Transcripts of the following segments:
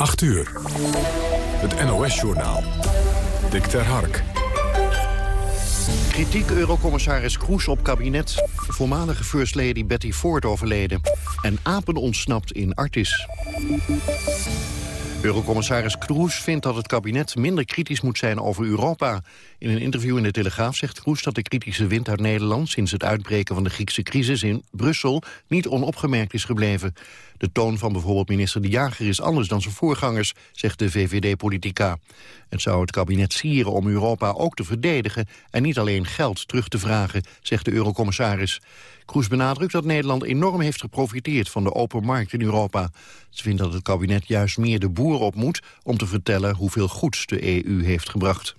8 uur. Het NOS-journaal. Dick ter Hark. Kritiek Eurocommissaris Kroes op kabinet. Voormalige First Lady Betty Ford overleden. En apen ontsnapt in Artis. Eurocommissaris Kroes vindt dat het kabinet minder kritisch moet zijn over Europa. In een interview in de Telegraaf zegt Kroes dat de kritische wind uit Nederland... sinds het uitbreken van de Griekse crisis in Brussel niet onopgemerkt is gebleven. De toon van bijvoorbeeld minister De Jager is anders dan zijn voorgangers, zegt de VVD-politica. Het zou het kabinet sieren om Europa ook te verdedigen en niet alleen geld terug te vragen, zegt de eurocommissaris. Kroes benadrukt dat Nederland enorm heeft geprofiteerd van de open markt in Europa. Ze vindt dat het kabinet juist meer de boer op moet om te vertellen hoeveel goeds de EU heeft gebracht.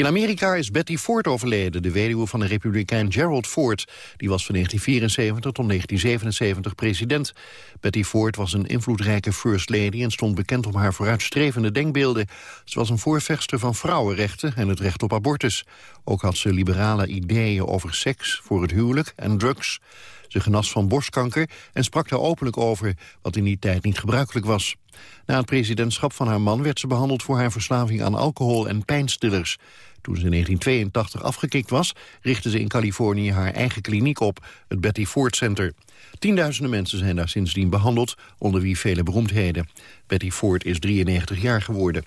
In Amerika is Betty Ford overleden, de weduwe van de republikein Gerald Ford. Die was van 1974 tot 1977 president. Betty Ford was een invloedrijke first lady en stond bekend om haar vooruitstrevende denkbeelden. Ze was een voorvechter van vrouwenrechten en het recht op abortus. Ook had ze liberale ideeën over seks, voor het huwelijk en drugs. Ze genas van borstkanker en sprak daar openlijk over, wat in die tijd niet gebruikelijk was. Na het presidentschap van haar man werd ze behandeld voor haar verslaving aan alcohol en pijnstillers. Toen ze in 1982 afgekikt was, richtte ze in Californië haar eigen kliniek op, het Betty Ford Center. Tienduizenden mensen zijn daar sindsdien behandeld, onder wie vele beroemdheden. Betty Ford is 93 jaar geworden.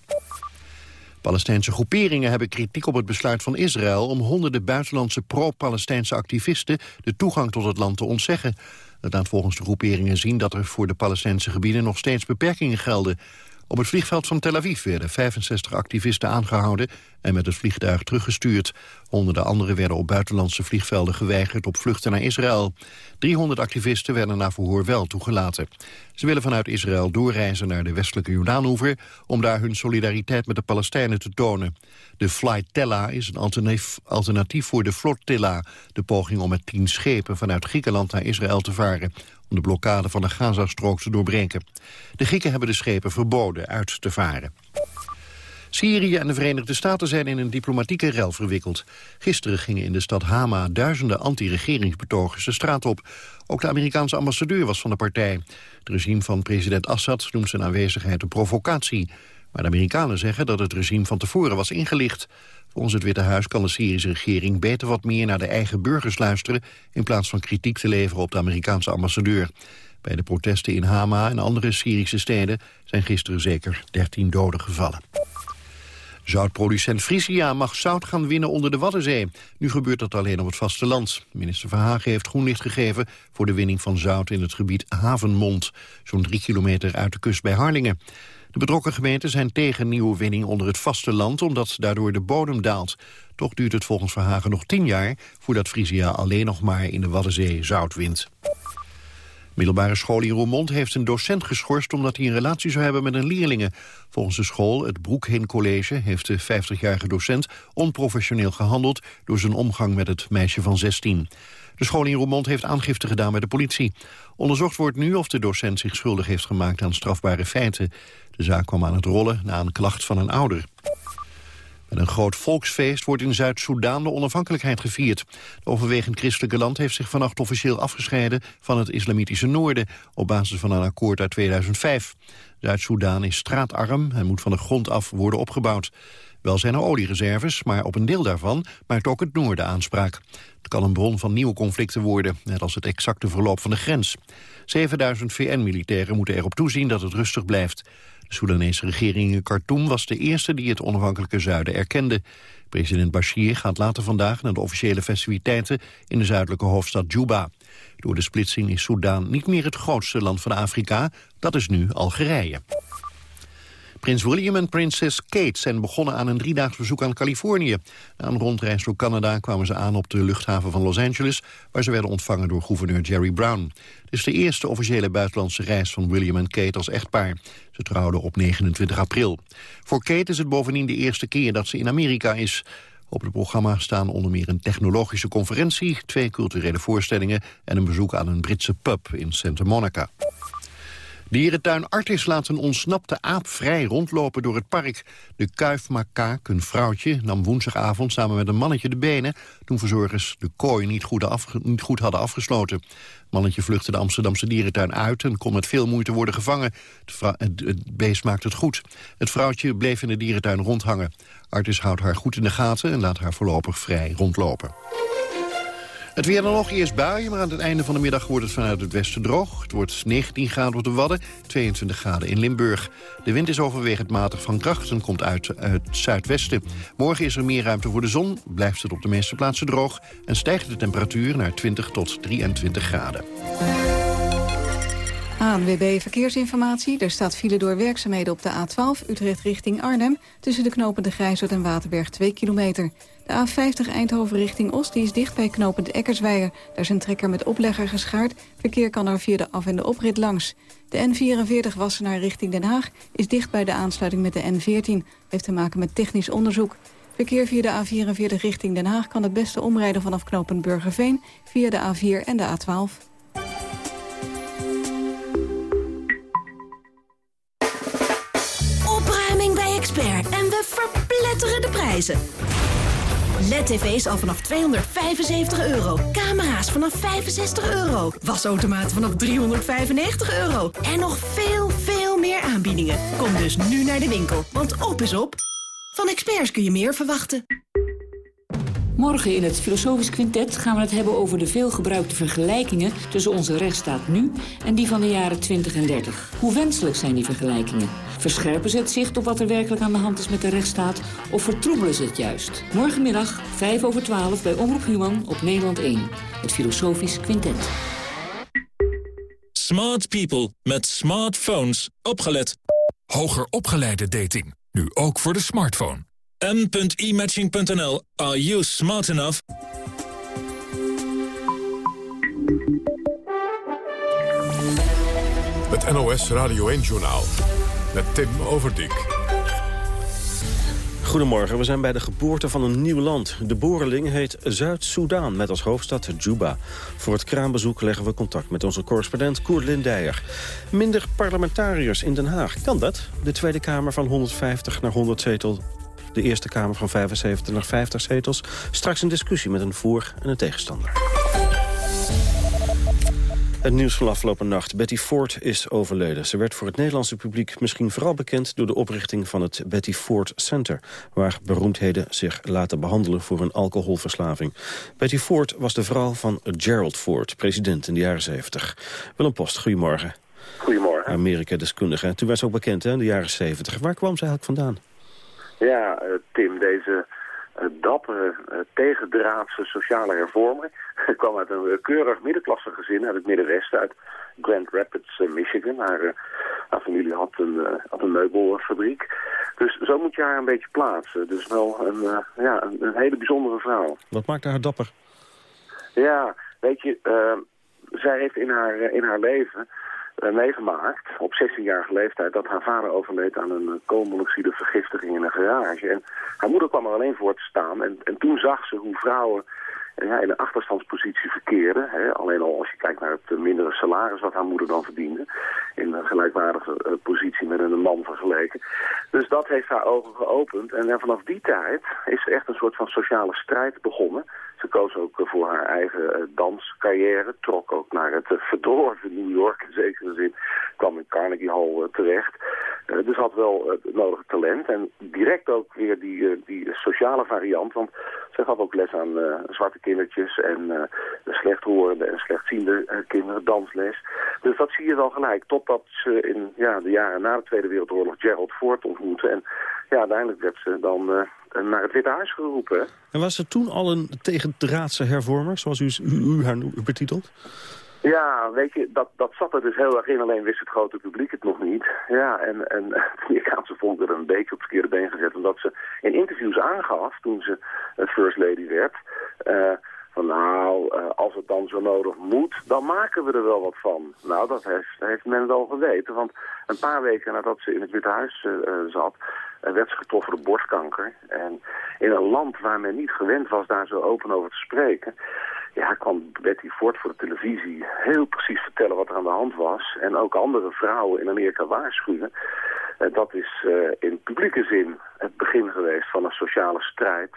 Palestijnse groeperingen hebben kritiek op het besluit van Israël... om honderden buitenlandse pro-Palestijnse activisten de toegang tot het land te ontzeggen. Dat laat volgens de groeperingen zien dat er voor de Palestijnse gebieden nog steeds beperkingen gelden. Op het vliegveld van Tel Aviv werden 65 activisten aangehouden en met het vliegtuig teruggestuurd. Honderden anderen werden op buitenlandse vliegvelden geweigerd op vluchten naar Israël. 300 activisten werden na verhoor wel toegelaten. Ze willen vanuit Israël doorreizen naar de westelijke Jordaanoever... om daar hun solidariteit met de Palestijnen te tonen. De Flytella is een alternatief voor de Flotilla... de poging om met tien schepen vanuit Griekenland naar Israël te varen om de blokkade van de Gazastrook te doorbreken. De Grieken hebben de schepen verboden uit te varen. Syrië en de Verenigde Staten zijn in een diplomatieke rel verwikkeld. Gisteren gingen in de stad Hama duizenden anti-regeringsbetogers de straat op. Ook de Amerikaanse ambassadeur was van de partij. Het regime van president Assad noemt zijn aanwezigheid een provocatie. Maar de Amerikanen zeggen dat het regime van tevoren was ingelicht. Volgens het Witte Huis kan de Syrische regering beter wat meer naar de eigen burgers luisteren... in plaats van kritiek te leveren op de Amerikaanse ambassadeur. Bij de protesten in Hama en andere Syrische steden zijn gisteren zeker 13 doden gevallen. Zoutproducent Frisia mag zout gaan winnen onder de Waddenzee. Nu gebeurt dat alleen op het vasteland. Minister Verhagen heeft groen licht gegeven voor de winning van zout in het gebied Havenmond, zo'n drie kilometer uit de kust bij Harlingen. De betrokken gemeenten zijn tegen nieuwe winning onder het vasteland... omdat daardoor de bodem daalt. Toch duurt het volgens Verhagen nog tien jaar... voordat Frisia alleen nog maar in de Waddenzee zout wint. Middelbare school in Roermond heeft een docent geschorst... omdat hij een relatie zou hebben met een leerlinge. Volgens de school, het Broekheen College... heeft de 50-jarige docent onprofessioneel gehandeld... door zijn omgang met het meisje van 16. De school in Roermond heeft aangifte gedaan bij de politie. Onderzocht wordt nu of de docent zich schuldig heeft gemaakt aan strafbare feiten. De zaak kwam aan het rollen na een klacht van een ouder. Een groot volksfeest wordt in Zuid-Soedan de onafhankelijkheid gevierd. Het overwegend christelijke land heeft zich vannacht officieel afgescheiden van het islamitische noorden op basis van een akkoord uit 2005. Zuid-Soedan is straatarm en moet van de grond af worden opgebouwd. Wel zijn er oliereserves, maar op een deel daarvan maakt ook het noorden aanspraak. Het kan een bron van nieuwe conflicten worden, net als het exacte verloop van de grens. 7000 VN-militairen moeten erop toezien dat het rustig blijft. De Soedanese regering in Khartoum was de eerste die het onafhankelijke zuiden erkende. President Bashir gaat later vandaag naar de officiële festiviteiten in de zuidelijke hoofdstad Juba. Door de splitsing is Soedan niet meer het grootste land van Afrika, dat is nu Algerije. Prins William en prinses Kate zijn begonnen aan een driedaags bezoek aan Californië. Na een rondreis door Canada kwamen ze aan op de luchthaven van Los Angeles... waar ze werden ontvangen door gouverneur Jerry Brown. Het is de eerste officiële buitenlandse reis van William en Kate als echtpaar. Ze trouwden op 29 april. Voor Kate is het bovendien de eerste keer dat ze in Amerika is... Op het programma staan onder meer een technologische conferentie... twee culturele voorstellingen en een bezoek aan een Britse pub in Santa Monica. Dierentuin Artis laat een ontsnapte aap vrij rondlopen door het park. De kuifmakaak, een vrouwtje, nam woensdagavond samen met een mannetje de benen... toen verzorgers de kooi niet goed, niet goed hadden afgesloten. Het mannetje vluchtte de Amsterdamse dierentuin uit... en kon met veel moeite worden gevangen. Het, het beest maakte het goed. Het vrouwtje bleef in de dierentuin rondhangen. Artis houdt haar goed in de gaten en laat haar voorlopig vrij rondlopen. Het weer dan nog, eerst buien, maar aan het einde van de middag wordt het vanuit het westen droog. Het wordt 19 graden op de Wadden, 22 graden in Limburg. De wind is overwegend matig van kracht en komt uit het zuidwesten. Morgen is er meer ruimte voor de zon, blijft het op de meeste plaatsen droog... en stijgt de temperatuur naar 20 tot 23 graden. ANWB Verkeersinformatie. Er staat file door werkzaamheden op de A12 Utrecht richting Arnhem... tussen de knopen De Grijzert en Waterberg 2 kilometer. De A50 Eindhoven richting Oost die is dicht bij knopend Eckersweijer. Daar is een trekker met oplegger geschaard. Verkeer kan er via de af- en de oprit langs. De N44 Wassenaar richting Den Haag is dicht bij de aansluiting met de N14. Heeft te maken met technisch onderzoek. Verkeer via de A44 richting Den Haag kan het beste omrijden vanaf knopend Burgerveen... via de A4 en de A12. Opruiming bij Expert en we verpletteren de prijzen. LED-tv's al vanaf 275 euro. Camera's vanaf 65 euro. Wasautomaten vanaf 395 euro. En nog veel, veel meer aanbiedingen. Kom dus nu naar de winkel, want op is op. Van experts kun je meer verwachten. Morgen in het Filosofisch Quintet gaan we het hebben over de veelgebruikte vergelijkingen tussen onze rechtsstaat nu en die van de jaren 20 en 30. Hoe wenselijk zijn die vergelijkingen? Verscherpen ze het zicht op wat er werkelijk aan de hand is met de rechtsstaat of vertroebelen ze het juist? Morgenmiddag 5 over 12 bij Omroep Human op Nederland 1. Het Filosofisch Quintet. Smart people met smartphones. Opgelet. Hoger opgeleide dating. Nu ook voor de smartphone. m.imatching.nl. Are you smart enough? Het NOS Radio 1-journaal. Met Tim Overdijk. Goedemorgen, we zijn bij de geboorte van een nieuw land. De boreling heet Zuid-Soedan, met als hoofdstad Juba. Voor het kraambezoek leggen we contact met onze correspondent Koert Lindijer. Minder parlementariërs in Den Haag, kan dat? De Tweede Kamer van 150 naar 100 zetel de Eerste Kamer van 75 naar 50 zetels. Straks een discussie met een voor- en een tegenstander. Het nieuws van afgelopen nacht. Betty Ford is overleden. Ze werd voor het Nederlandse publiek misschien vooral bekend... door de oprichting van het Betty Ford Center... waar beroemdheden zich laten behandelen voor een alcoholverslaving. Betty Ford was de vrouw van Gerald Ford, president in de jaren 70. Willem Post, goedemorgen. Goedemorgen. Amerika-deskundige. Toen werd ze ook bekend hè, in de jaren 70. Waar kwam ze eigenlijk vandaan? Ja, uh, Tim, deze uh, dappere, uh, tegendraadse sociale hervormer... kwam uit een keurig middenklasse gezin uit het Middenwesten... uit Grand Rapids, Michigan. Haar, haar, familie had een, had een meubelfabriek. Dus zo moet je haar een beetje plaatsen. Dus wel een, ja, een, een, hele bijzondere vrouw. Wat maakte haar dapper? Ja, weet je, zij heeft in haar, in haar leven meegemaakt op 16-jarige leeftijd dat haar vader overleed aan een koolmonoxidevergiftiging in een garage. En haar moeder kwam er alleen voor te staan en, en toen zag ze hoe vrouwen ja, in een achterstandspositie verkeerden. Hè. Alleen al als je kijkt naar het mindere salaris wat haar moeder dan verdiende. In een gelijkwaardige uh, positie met een man vergeleken. Dus dat heeft haar ogen geopend. En, en vanaf die tijd is er echt een soort van sociale strijd begonnen. Ze koos ook voor haar eigen uh, danscarrière. Trok ook naar het uh, verdorven New York in zekere zin. Kwam in Carnegie Hall terecht. dus had wel het nodige talent. En direct ook weer die, die sociale variant. Want ze gaf ook les aan zwarte kindertjes en slechthorende en slechtziende kinderen, dansles. Dus dat zie je wel gelijk, totdat ze in ja, de jaren na de Tweede Wereldoorlog Gerald Ford ontmoette. En ja, uiteindelijk werd ze dan naar het Witte Huis geroepen. En was ze toen al een tegendraadse hervormer, zoals u, u, u haar betitelt? Ja, weet je, dat, dat zat er dus heel erg in, alleen wist het grote publiek het nog niet. Ja, en, en de Amerikaanse volk er een beetje op het verkeerde been gezet, omdat ze in interviews aangaf, toen ze First Lady werd, uh, van nou, als het dan zo nodig moet, dan maken we er wel wat van. Nou, dat heeft, heeft men wel geweten, want een paar weken nadat ze in het Witte Huis uh, zat, werd getroffen door borstkanker. En in een land waar men niet gewend was daar zo open over te spreken, ja, kwam Betty Ford voor de televisie heel precies vertellen wat er aan de hand was. En ook andere vrouwen in Amerika waarschuwen. Uh, dat is uh, in publieke zin het begin geweest van een sociale strijd.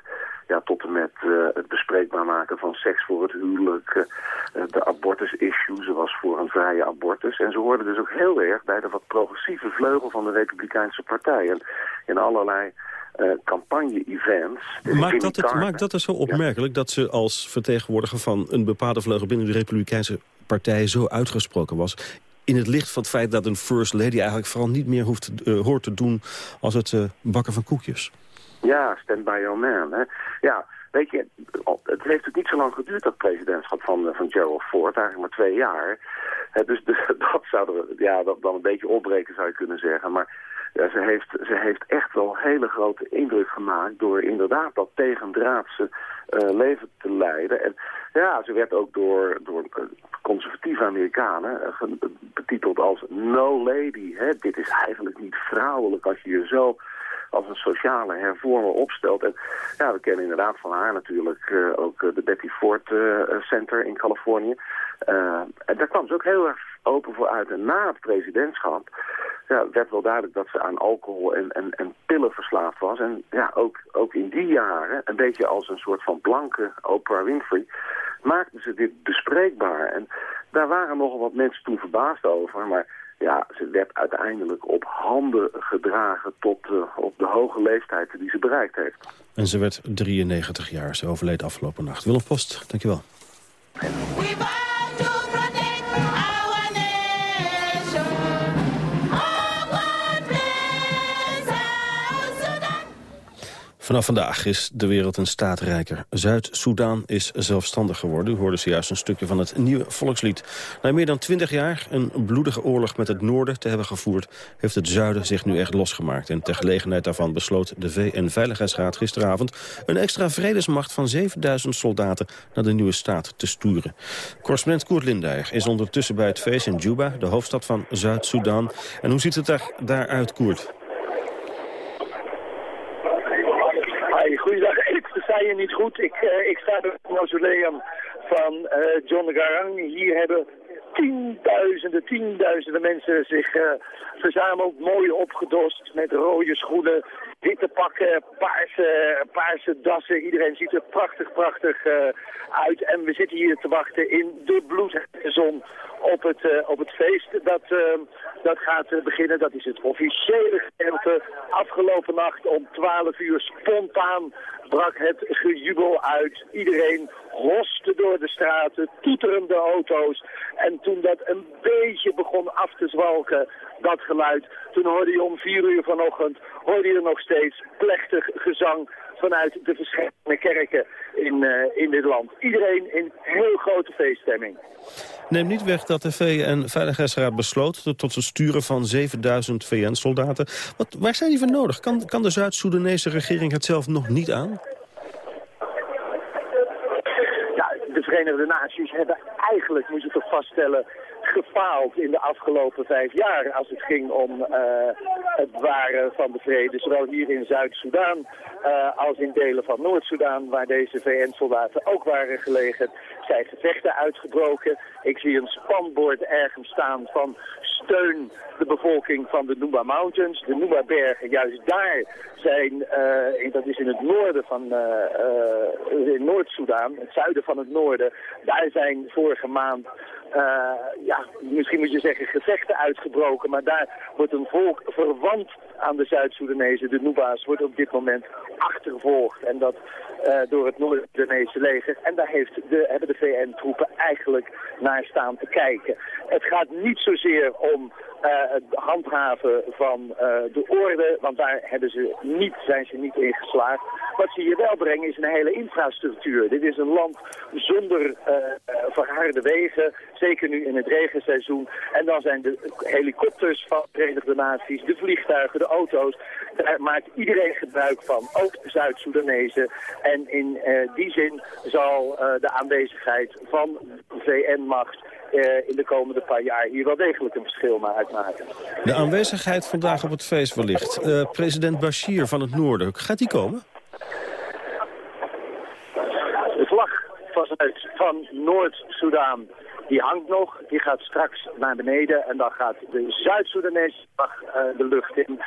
Ja, tot en met uh, het bespreekbaar maken van seks voor het huwelijk. de abortus-issue, ze was voor een vrije abortus. En ze hoorden dus ook heel erg bij de wat progressieve vleugel van de Republikeinse Partij. En in allerlei uh, campagne-events. Maakt dat, het, maakt dat het zo opmerkelijk dat ze als vertegenwoordiger van een bepaalde vleugel binnen de Republikeinse partij zo uitgesproken was? In het licht van het feit dat een first lady eigenlijk vooral niet meer hoeft, uh, hoort te doen als het uh, bakken van koekjes. Ja, stand by your man. Hè? Ja, weet je, het heeft ook niet zo lang geduurd dat presidentschap van, van Gerald Ford, eigenlijk maar twee jaar. dus, dus dat zouden we ja, dan een beetje opbreken zou je kunnen zeggen. Maar ja, ze, heeft, ze heeft echt wel hele grote indruk gemaakt door inderdaad dat tegendraadse uh, leven te leiden. En ja, ze werd ook door, door uh, conservatieve Amerikanen uh, betiteld als no lady. Hè? Dit is eigenlijk niet vrouwelijk als je je zo als een sociale hervormer opstelt. En ja, we kennen inderdaad van haar natuurlijk uh, ook de Betty Ford uh, Center in Californië. En daar kwam ze ook heel erg open voor uit. En na het presidentschap ja, werd wel duidelijk dat ze aan alcohol en, en, en pillen verslaafd was. En ja, ook, ook in die jaren, een beetje als een soort van blanke Oprah Winfrey, maakten ze dit bespreekbaar. En daar waren nogal wat mensen toen verbaasd over, maar ja, ze werd uiteindelijk op handen gedragen tot uh, op de hoge leeftijd die ze bereikt heeft. En ze werd 93 jaar. Ze overleed afgelopen nacht. Willem Post, dankjewel. Vanaf vandaag is de wereld een staat rijker. Zuid-Soedan is zelfstandig geworden. U hoorde zojuist een stukje van het nieuwe volkslied. Na meer dan twintig jaar een bloedige oorlog met het noorden te hebben gevoerd... heeft het zuiden zich nu echt losgemaakt. En ter gelegenheid daarvan besloot de VN-veiligheidsraad gisteravond... een extra vredesmacht van 7000 soldaten naar de nieuwe staat te sturen. Correspondent Koert Lindeyer is ondertussen bij het feest in Juba... de hoofdstad van Zuid-Soedan. En hoe ziet het er daaruit, Koert? Niet goed. Ik, uh, ik sta bij het mausoleum van uh, John Garang. Hier hebben tienduizenden, tienduizenden mensen zich uh, verzameld. Mooi opgedost met rode schoenen, witte pakken, paarse, paarse dassen. Iedereen ziet er prachtig, prachtig uh, uit. En we zitten hier te wachten in de bloedzon op het, uh, op het feest. Dat, dat gaat beginnen. Dat is het officiële gedeelte. Afgelopen nacht om 12 uur spontaan brak het gejubel uit. Iedereen hoste door de straten, toeterende auto's. En toen dat een beetje begon af te zwalken, dat geluid, toen hoorde je om vier uur vanochtend, hoorde je nog steeds plechtig gezang vanuit de verschillende kerken in, uh, in dit land. Iedereen in heel grote feeststemming. Neem niet weg dat de VN-veiligheidsraad besloot tot het sturen van 7000 VN-soldaten. Waar zijn die voor nodig? Kan, kan de Zuid-Soedanese regering het zelf nog niet aan? Ja, de Verenigde Naties hebben eigenlijk, moet je toch vaststellen, gefaald in de afgelopen vijf jaar als het ging om uh, het bewaren van de vrede. Zowel hier in Zuid-Soedan uh, als in delen van Noord-Soedan, waar deze VN-soldaten ook waren gelegen, zijn gevechten uitgebroken. Ik zie een spanbord ergens staan van steun de bevolking van de Nuba Mountains. De Nuba Bergen, juist daar zijn, uh, dat is in het noorden van in Noord-Soedan, het zuiden van het noorden, daar zijn vorige maand ja, misschien moet je zeggen gevechten uitgebroken. Maar daar wordt een volk verwant aan de Zuid-Soedanezen, de Nuba's, wordt op dit moment achtervolgd. En dat uh, door het Noord-Soedanese leger. En daar heeft de, hebben de VN-troepen eigenlijk naar staan te kijken. Het gaat niet zozeer om het handhaven van uh, de orde, want daar hebben ze niet, zijn ze niet in geslaagd. Wat ze hier wel brengen is een hele infrastructuur. Dit is een land zonder uh, verharde wegen, zeker nu in het regenseizoen. En dan zijn de helikopters van de Verenigde Naties, de vliegtuigen, de auto's. Daar maakt iedereen gebruik van, ook Zuid-Soedanezen. En in die zin zal de aanwezigheid van VN-macht in de komende paar jaar hier wel degelijk een verschil maar uitmaken. De aanwezigheid vandaag op het feest wellicht. Uh, president Bashir van het Noorden, gaat die komen? De vlag vanuit, van Noord-Soedan die hangt nog, die gaat straks naar beneden en dan gaat de Zuid-Soedanese uh, de lucht in.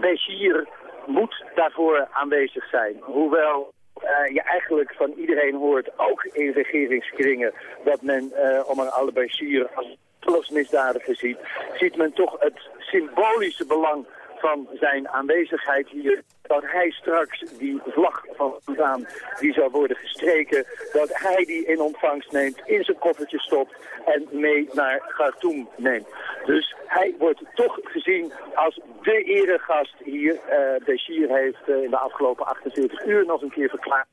Bashir moet daarvoor aanwezig zijn. Hoewel uh, je eigenlijk van iedereen hoort, ook in regeringskringen, dat men uh, Omar al-Bashir als oorlogsmisdadiger ziet, ziet men toch het symbolische belang van zijn aanwezigheid hier. Dat hij straks die vlag van Sudan, die zou worden gestreken, dat hij die in ontvangst neemt, in zijn koffertje stopt en mee naar Khartoum neemt. Dus hij wordt toch gezien als de eregast hier. Uh, Bashir heeft uh, in de afgelopen 48 uur nog een keer verklaard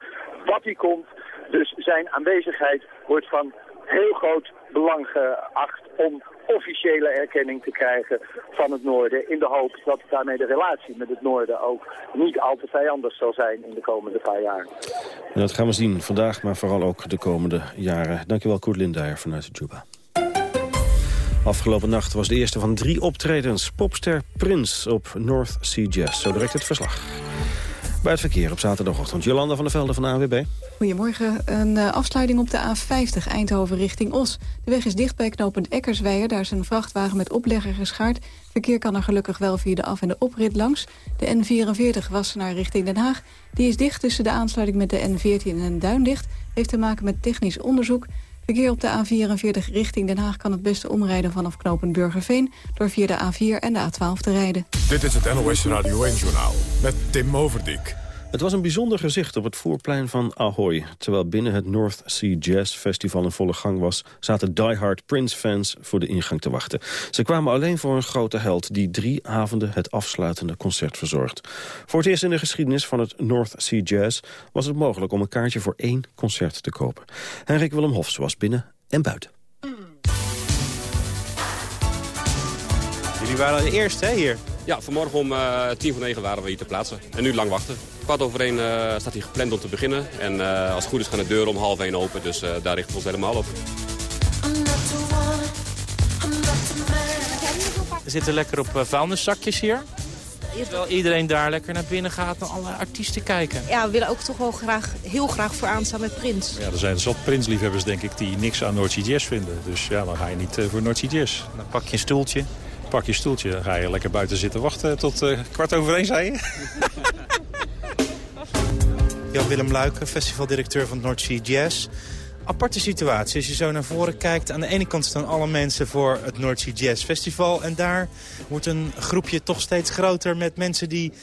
dat hij komt. Dus zijn aanwezigheid wordt van heel groot belang geacht om officiële erkenning te krijgen van het noorden... in de hoop dat daarmee de relatie met het noorden ook niet al te vijandig zal zijn in de komende paar jaar. En dat gaan we zien vandaag, maar vooral ook de komende jaren. Dankjewel Koert Lindeyer vanuit Juba. Afgelopen nacht was de eerste van drie optredens. Popster Prins op North Sea Jazz. Zo direct het verslag. Bij het verkeer op zaterdagochtend. Jolanda van der Velde van de ANWB. Goedemorgen. Een uh, afsluiting op de A50 Eindhoven richting Os. De weg is dicht bij knooppunt Eckersweijer. Daar is een vrachtwagen met oplegger geschaard. Verkeer kan er gelukkig wel via de af- en de oprit langs. De N44 was naar richting Den Haag. Die is dicht tussen de aansluiting met de N14 en Duindicht. Heeft te maken met technisch onderzoek. Verkeer op de A44 richting Den Haag kan het beste omrijden vanaf knooppunt Burgerveen... door via de A4 en de A12 te rijden. Dit is het NOS Radio 1-journaal met Tim Overdijk. Het was een bijzonder gezicht op het voorplein van Ahoy. Terwijl binnen het North Sea Jazz Festival in volle gang was... zaten diehard Prince-fans voor de ingang te wachten. Ze kwamen alleen voor een grote held... die drie avonden het afsluitende concert verzorgt. Voor het eerst in de geschiedenis van het North Sea Jazz... was het mogelijk om een kaartje voor één concert te kopen. Henrik Willem Hofs was binnen en buiten. Jullie waren de eerste, hè, hier? Ja, vanmorgen om uh, tien voor negen waren we hier te plaatsen. En nu lang wachten. Kwart over één uh, staat hij gepland om te beginnen. En uh, als het goed is gaan de deuren om half één open. Dus daar richten we ons helemaal op. We zitten lekker op vuilniszakjes hier. Terwijl iedereen daar lekker naar binnen gaat en alle artiesten kijken. Ja, we willen ook toch wel graag, heel graag voor aanstaan met Prins. Ja, er zijn zat Prins-liefhebbers denk ik die niks aan Noordse Jazz vinden. Dus ja, dan ga je niet voor Noordse Jazz. Dan pak je een stoeltje pak je stoeltje. Ga je lekker buiten zitten wachten tot uh, kwart over één, zei je? Jan-Willem Luiken, festivaldirecteur van North Sea Jazz. Aparte situatie. Als je zo naar voren kijkt, aan de ene kant staan alle mensen voor het North Sea Jazz Festival. En daar wordt een groepje toch steeds groter met mensen die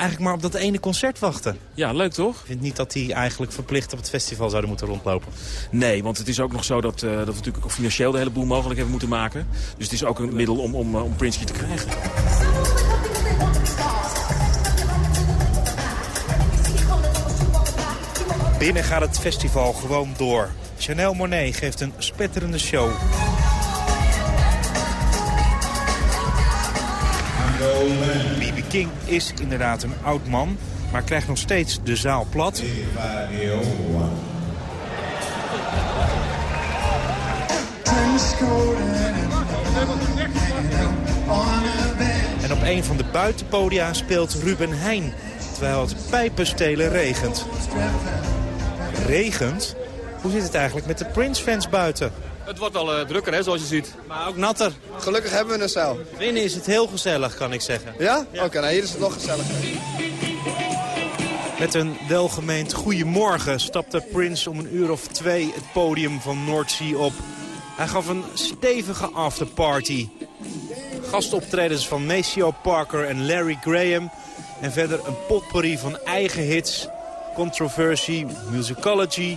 eigenlijk maar op dat ene concert wachten. Ja, leuk toch? Ik vind niet dat die eigenlijk verplicht op het festival zouden moeten rondlopen. Nee, want het is ook nog zo dat, uh, dat we natuurlijk ook financieel de hele boel mogelijk hebben moeten maken. Dus het is ook een middel om, om, om Prinsje te krijgen. Binnen gaat het festival gewoon door. Chanel Monet geeft een spetterende show. B.B. King is inderdaad een oud man, maar krijgt nog steeds de zaal plat. En op een van de buitenpodia speelt Ruben Heijn, terwijl het pijpenstelen regent. Regent? Hoe zit het eigenlijk met de Prince-fans buiten? Het wordt al uh, drukker, hè, zoals je ziet. Maar ook natter. Gelukkig hebben we een cel. Binnen is het heel gezellig, kan ik zeggen. Ja? Oké, nou hier is het nog gezelliger. Met een welgemeend goeiemorgen stapte Prince om een uur of twee het podium van Noordzee op. Hij gaf een stevige afterparty. Gastoptredens van Maceo Parker en Larry Graham. En verder een potpourri van eigen hits, controversie, musicology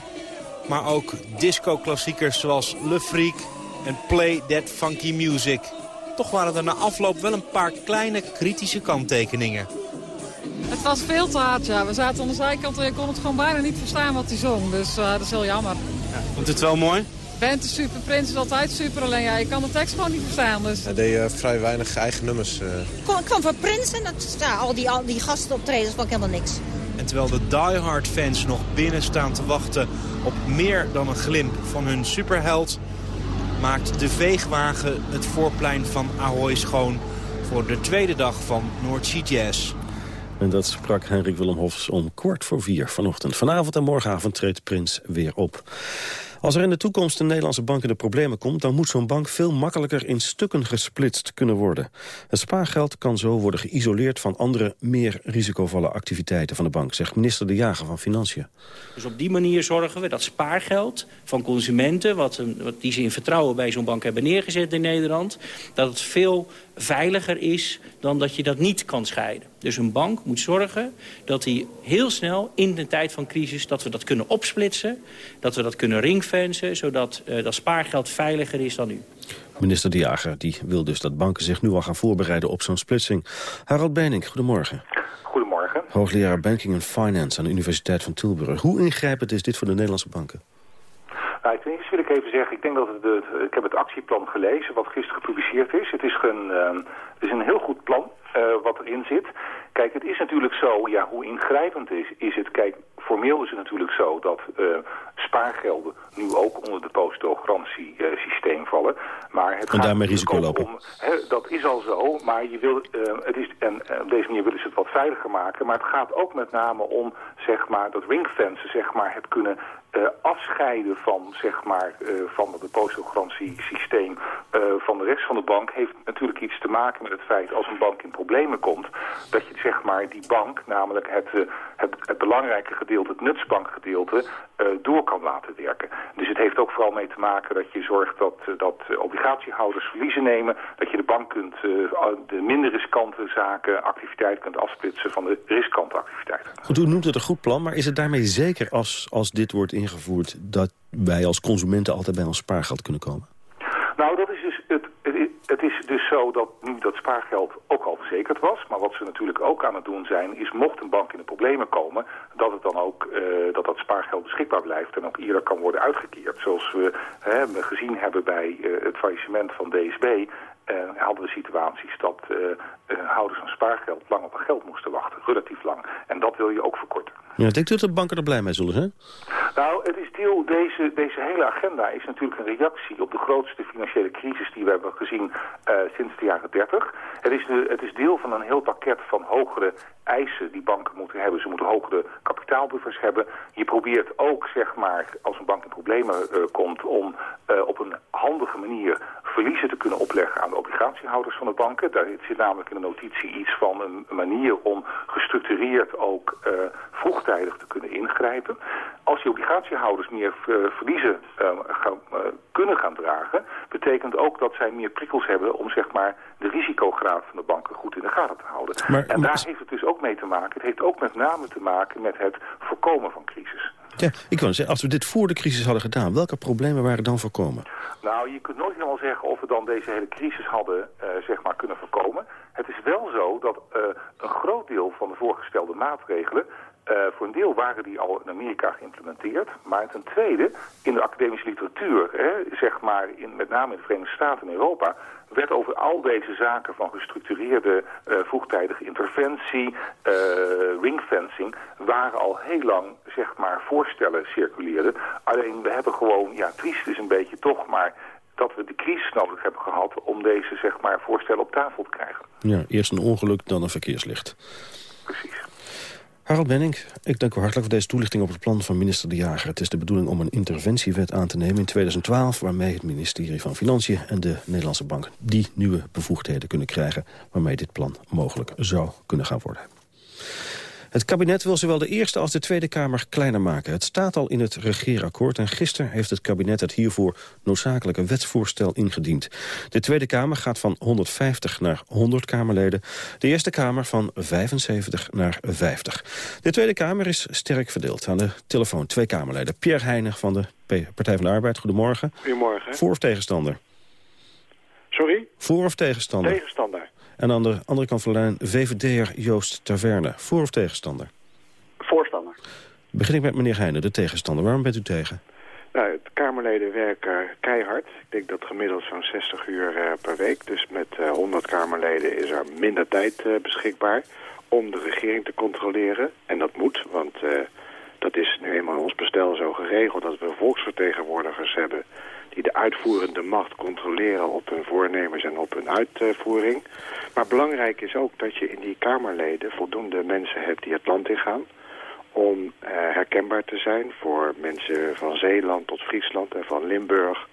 maar ook disco-klassiekers zoals Le Freak en Play That Funky Music. Toch waren er na afloop wel een paar kleine kritische kanttekeningen. Het was veel te hard, ja. We zaten aan de zijkant en je kon het gewoon bijna niet verstaan wat hij zong. Dus uh, dat is heel jammer. Ja, vond het wel mooi? Bent is super, Prins is altijd super. Alleen ja, je kan de tekst gewoon niet verstaan. Dus. Hij deed uh, vrij weinig eigen nummers. Uh... Ik kwam van Prins en dat, ja, al die, al die gastenoptredens vond ik helemaal niks. En terwijl de diehard fans nog binnen staan te wachten op meer dan een glimp van hun superheld... maakt de veegwagen het voorplein van Ahoy schoon voor de tweede dag van Sea Jazz. En dat sprak Henrik Willem Hofs om kwart voor vier vanochtend. Vanavond en morgenavond treedt Prins weer op. Als er in de toekomst een Nederlandse bank in de problemen komt... dan moet zo'n bank veel makkelijker in stukken gesplitst kunnen worden. Het spaargeld kan zo worden geïsoleerd van andere... meer risicovolle activiteiten van de bank... zegt minister De Jager van Financiën. Dus op die manier zorgen we dat spaargeld van consumenten... wat, die ze in vertrouwen bij zo'n bank hebben neergezet in Nederland... dat het veel veiliger is dan dat je dat niet kan scheiden. Dus een bank moet zorgen dat hij heel snel in de tijd van crisis... dat we dat kunnen opsplitsen, dat we dat kunnen ringfensen... zodat uh, dat spaargeld veiliger is dan nu. Minister De Jager die wil dus dat banken zich nu al gaan voorbereiden op zo'n splitsing. Harald Benink, goedemorgen. Goedemorgen. Hoogleraar Banking and Finance aan de Universiteit van Tilburg. Hoe ingrijpend is dit voor de Nederlandse banken? Nou, ten eerste wil ik even zeggen, ik denk dat het, ik heb het actieplan gelezen wat gisteren gepubliceerd is. Het is een, uh, het is een heel goed plan uh, wat erin zit. Kijk, het is natuurlijk zo, ja, hoe ingrijpend is, is het? Kijk, formeel is het natuurlijk zo dat uh, spaargelden nu ook onder het depositogarantiesysteem vallen. Maar het en daarmee risico lopen. Om, dat is al zo, maar je wil, uh, het is, en op deze manier willen ze het wat veiliger maken. Maar het gaat ook met name om, zeg maar, dat ringfensen, zeg maar, het kunnen uh, afscheiden van, zeg maar, uh, van het depositogarantiesysteem uh, van de rest van de bank heeft natuurlijk iets te maken met het feit als een bank in problemen komt, dat je zeg maar die bank, namelijk het, het, het belangrijke gedeelte, het nutsbankgedeelte, door kan laten werken. Dus het heeft ook vooral mee te maken dat je zorgt dat, dat obligatiehouders verliezen nemen, dat je de bank kunt, de minder riskante zaken, activiteiten kunt afsplitsen van de riskante activiteiten. Goed, u noemt het een goed plan, maar is het daarmee zeker als, als dit wordt ingevoerd... dat wij als consumenten altijd bij ons spaargeld kunnen komen? Nou, dat is dus het, het, is dus zo dat nu dat spaargeld ook al verzekerd was. Maar wat ze natuurlijk ook aan het doen zijn, is mocht een bank in de problemen komen, dat het dan ook uh, dat dat spaargeld beschikbaar blijft en ook eerder kan worden uitgekeerd. Zoals we hè, gezien hebben bij uh, het faillissement van DSB. Uh, hadden we situaties dat houders van spaargeld lang op hun geld moesten wachten, relatief lang. En dat wil je ook verkorten. Ja, u dat de banken er blij mee zullen zijn? Nou, het is deel, deze, deze hele agenda is natuurlijk een reactie op de grootste financiële crisis die we hebben gezien uh, sinds de jaren 30. Het is, de, het is deel van een heel pakket van hogere eisen die banken moeten hebben. Ze moeten hogere kapitaalbuffers hebben. Je probeert ook, zeg maar, als een bank in problemen uh, komt... om uh, op een handige manier verliezen te kunnen opleggen aan de obligatiehouders van de banken. Daar zit namelijk in de notitie iets van een manier om gestructureerd ook uh, vroegtijdig te kunnen ingrijpen. Als die obligatiehouders meer verliezen gaan, kunnen gaan dragen... betekent ook dat zij meer prikkels hebben om, zeg maar, de risicograad van de banken goed in de gaten te houden. Maar, en daar heeft het dus ook mee te maken. Het heeft ook met name te maken met het voorkomen van crisis. Ja, ik wil zeggen, als we dit voor de crisis hadden gedaan, welke problemen waren dan voorkomen? Nou, je kunt nooit helemaal zeggen of we dan deze hele crisis hadden uh, zeg maar kunnen voorkomen. Het is wel zo dat uh, een groot deel van de voorgestelde maatregelen uh, voor een deel waren die al in Amerika geïmplementeerd. Maar ten tweede, in de academische literatuur, hè, zeg maar in, met name in de Verenigde Staten en Europa... werd over al deze zaken van gestructureerde uh, vroegtijdige interventie, uh, ringfencing... waren al heel lang, zeg maar, voorstellen circuleerden. Alleen we hebben gewoon, ja, triest is een beetje toch, maar dat we de crisis nodig hebben gehad om deze zeg maar, voorstellen op tafel te krijgen. Ja, eerst een ongeluk, dan een verkeerslicht. Precies. Harald Benning, ik dank u hartelijk voor deze toelichting op het plan van minister De Jager. Het is de bedoeling om een interventiewet aan te nemen in 2012... waarmee het ministerie van Financiën en de Nederlandse Bank... die nieuwe bevoegdheden kunnen krijgen... waarmee dit plan mogelijk zou kunnen gaan worden. Het kabinet wil zowel de Eerste als de Tweede Kamer kleiner maken. Het staat al in het regeerakkoord en gisteren heeft het kabinet het hiervoor noodzakelijke wetsvoorstel ingediend. De Tweede Kamer gaat van 150 naar 100 Kamerleden, de Eerste Kamer van 75 naar 50. De Tweede Kamer is sterk verdeeld. Aan de telefoon twee Kamerleden. Pierre Heijnen van de Partij van de Arbeid, goedemorgen. Goedemorgen. Voor of tegenstander? Sorry? Voor of tegenstander? Tegenstander. En aan de andere kant van de lijn VVD'er Joost Taverne. Voor of tegenstander? Voorstander. Begin ik met meneer Heijnen, de tegenstander. Waarom bent u tegen? Nou, de Kamerleden werken keihard. Ik denk dat gemiddeld zo'n 60 uur uh, per week. Dus met uh, 100 Kamerleden is er minder tijd uh, beschikbaar om de regering te controleren. En dat moet, want dat is nu eenmaal in ons bestel zo geregeld... dat we volksvertegenwoordigers hebben die de uitvoerende macht controleren op hun voornemens en op hun uitvoering. Maar belangrijk is ook dat je in die Kamerleden voldoende mensen hebt die het land ingaan om eh, herkenbaar te zijn voor mensen van Zeeland tot Friesland en van Limburg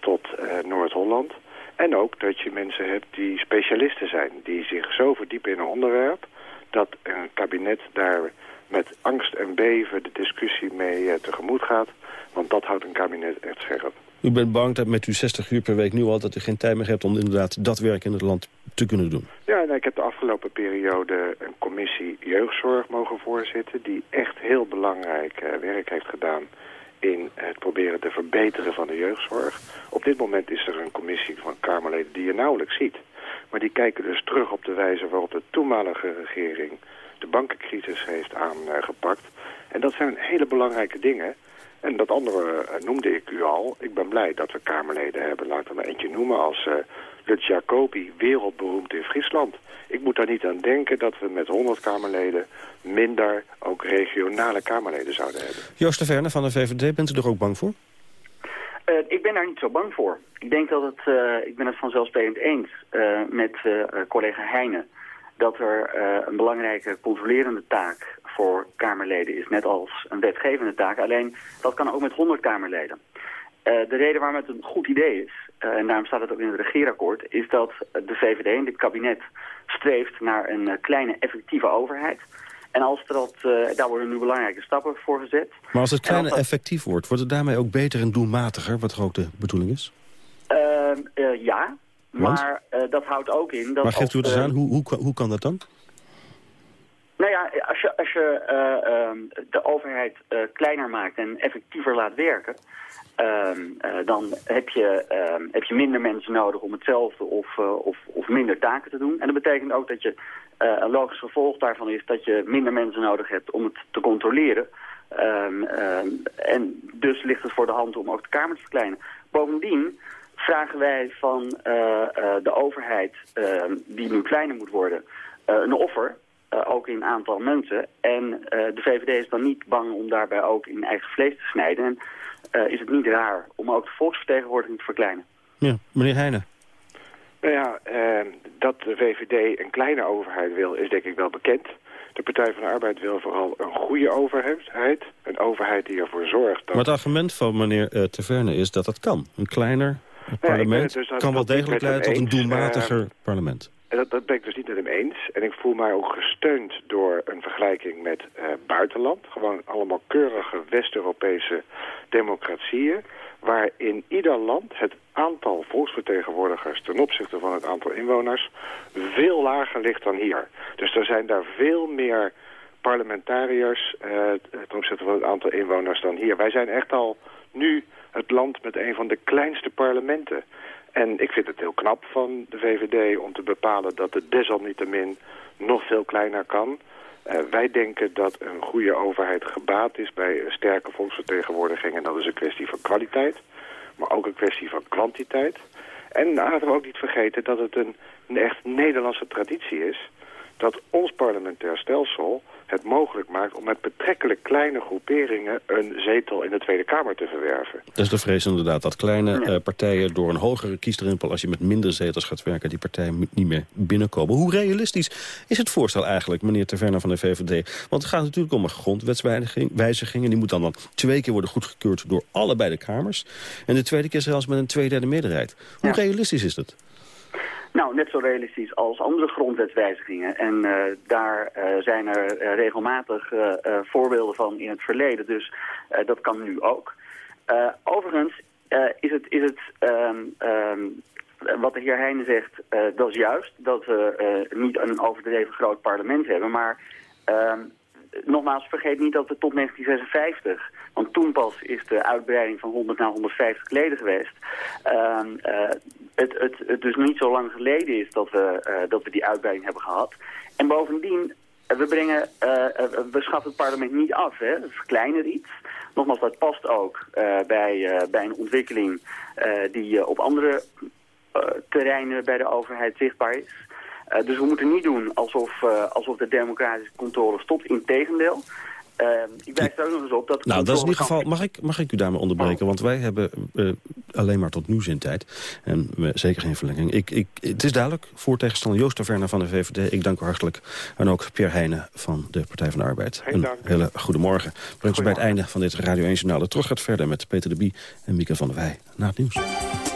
tot eh, Noord-Holland. En ook dat je mensen hebt die specialisten zijn, die zich zo verdiepen in een onderwerp dat een kabinet daar met angst en beven de discussie mee eh, tegemoet gaat. Want dat houdt een kabinet echt scherp. U bent bang dat met uw 60 uur per week nu al... dat u geen tijd meer hebt om inderdaad dat werk in het land te kunnen doen? Ja, ik heb de afgelopen periode een commissie jeugdzorg mogen voorzitten... die echt heel belangrijk eh, werk heeft gedaan in het proberen te verbeteren van de jeugdzorg. Op dit moment is er een commissie van Kamerleden die je nauwelijks ziet. Maar die kijken dus terug op de wijze waarop de toenmalige regering de bankencrisis heeft aangepakt. En dat zijn hele belangrijke dingen. En dat andere eh, noemde ik u al. Ik ben blij dat we Kamerleden hebben. Laten we maar eentje noemen als uh, Lut Jacobi, wereldberoemd in Friesland. Ik moet daar niet aan denken dat we met 100 Kamerleden minder ook regionale Kamerleden zouden hebben. Joost de Verne van de VVD, bent u er ook bang voor? Uh, ik ben daar niet zo bang voor. Ik denk dat het, uh, ik ben het vanzelfsprekend eens uh, met collega Heijnen dat er een belangrijke controlerende taak voor Kamerleden is, net als een wetgevende taak. Alleen, dat kan ook met 100 Kamerleden. de reden waarom het een goed idee is, en daarom staat het ook in het regeerakkoord, is dat de VVD en dit kabinet streeft naar een kleine effectieve overheid. En als dat, daar worden nu belangrijke stappen voor gezet. Maar als het kleine effectief wordt, wordt het daarmee ook beter en doelmatiger, wat er ook de bedoeling is? Uh, ja, Maar dat houdt ook in... Dat maar geeft u het eens aan, hoe, hoe, hoe kan dat dan? Nou ja, als je, als je uh, de overheid kleiner maakt en effectiever laat werken... Uh, dan heb je, heb je minder mensen nodig om hetzelfde of, of, of minder taken te doen. En dat betekent ook dat je een logisch gevolg daarvan is dat je minder mensen nodig hebt om het te controleren. Um, um, en dus ligt het voor de hand om ook de Kamer te verkleinen. Bovendien vragen wij van uh, uh, de overheid, die nu kleiner moet worden, een offer. ook in aantal mensen. En de VVD is dan niet bang om daarbij ook in eigen vlees te snijden. En is het niet raar om ook de volksvertegenwoordiging te verkleinen. Ja, meneer Heijnen. Nou ja, eh, dat de VVD een kleine overheid wil, is denk ik wel bekend. De Partij van de Arbeid wil vooral een goede overheid. Een overheid die ervoor zorgt dat... Maar het argument van meneer uh, Teverne is dat dat kan. Een kleiner parlement dus kan wel degelijk leiden tot een doelmatiger uh, parlement. En dat, dat ben ik dus niet met hem eens. En ik voel mij ook gesteund door een vergelijking met uh, buitenland. Gewoon allemaal keurige West-Europese democratieën waar in ieder land het aantal volksvertegenwoordigers ten opzichte van het aantal inwoners veel lager ligt dan hier. Dus er zijn daar veel meer parlementariërs eh, ten opzichte van het aantal inwoners dan hier. Wij zijn echt al nu het land met een van de kleinste parlementen. En ik vind het heel knap van de VVD om te bepalen dat het desalniettemin nog veel kleiner kan. Uh, wij denken dat een goede overheid gebaat is bij een sterke volksvertegenwoordiging. En dat is een kwestie van kwaliteit, maar ook een kwestie van kwantiteit. En laten we ook niet vergeten dat het een, een echt Nederlandse traditie is... dat ons parlementair stelsel het mogelijk maakt om met betrekkelijk kleine groeperingen een zetel in de Tweede Kamer te verwerven. Dat is de vrees inderdaad, dat kleine ja. uh, partijen door een hogere kiesdrempel, als je met minder zetels gaat werken, die partijen niet meer binnenkomen. Hoe realistisch is het voorstel eigenlijk, meneer Taverna van de VVD? Want het gaat natuurlijk om een grondwetswijziging en die moet dan, dan twee keer worden goedgekeurd door allebei de Kamers. En de tweede keer zelfs met een tweederde meerderheid. Hoe ja. realistisch is dat? Nou, net zo realistisch als andere grondwetswijzigingen. En uh, daar uh, zijn er uh, regelmatig voorbeelden van in het verleden. Dus dat kan nu ook. overigens is het, is het um, um, wat de heer Heijnen zegt, dat is juist. Dat we niet een overdreven groot parlement hebben. Maar um, nogmaals, vergeet niet dat we tot 1956... want toen pas is de uitbreiding van 100 naar 150 leden geweest... Uh, uh, het, het, het dus niet zo lang geleden is dat we, uh, dat we die uitbreiding hebben gehad. En bovendien, we, brengen, we schaffen het parlement niet af, hè? we verkleinen iets. Nogmaals, dat past ook bij, bij een ontwikkeling die op andere terreinen bij de overheid zichtbaar is... Uh, dus we moeten niet doen alsof, uh, alsof de democratische controle stopt. Integendeel, Uh, ik wijs er ook nog eens op dat... Nou, dat is in ieder geval... Mag ik, mag ik u daarmee onderbreken? Want wij hebben uh, alleen maar tot nu zin tijd. En uh, zeker geen verlenging. Ik, ik, het is duidelijk. Voor tegenstander Joost Taverna van de VVD. Ik dank u hartelijk. En ook Pierre Heijnen van de Partij van de Arbeid. Geen een dank. hele goede morgen. Brengt u bij het einde van dit Radio 1 Journaal. Het terug gaat verder met Peter de Bie en Mieke van der Wij. Na het nieuws.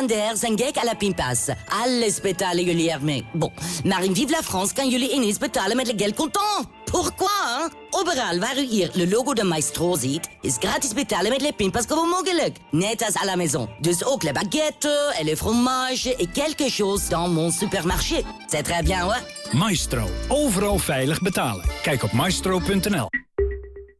Hollanders, zijn gek à la pinpas. Alles betalen jullie ermee. Bon, maar in Vive la France kan jullie ineens betalen met geld contant. Pourquoi? Overal waar u hier le logo de Maestro ziet, is gratis betalen met le pinpas gewoon mogelijk. Net als à la maison. Dus ook le baguette, et le fromage, et quelque chose dans mon supermarché. C'est très bien, hoor. Maestro. Overal veilig betalen. Kijk op maestro.nl.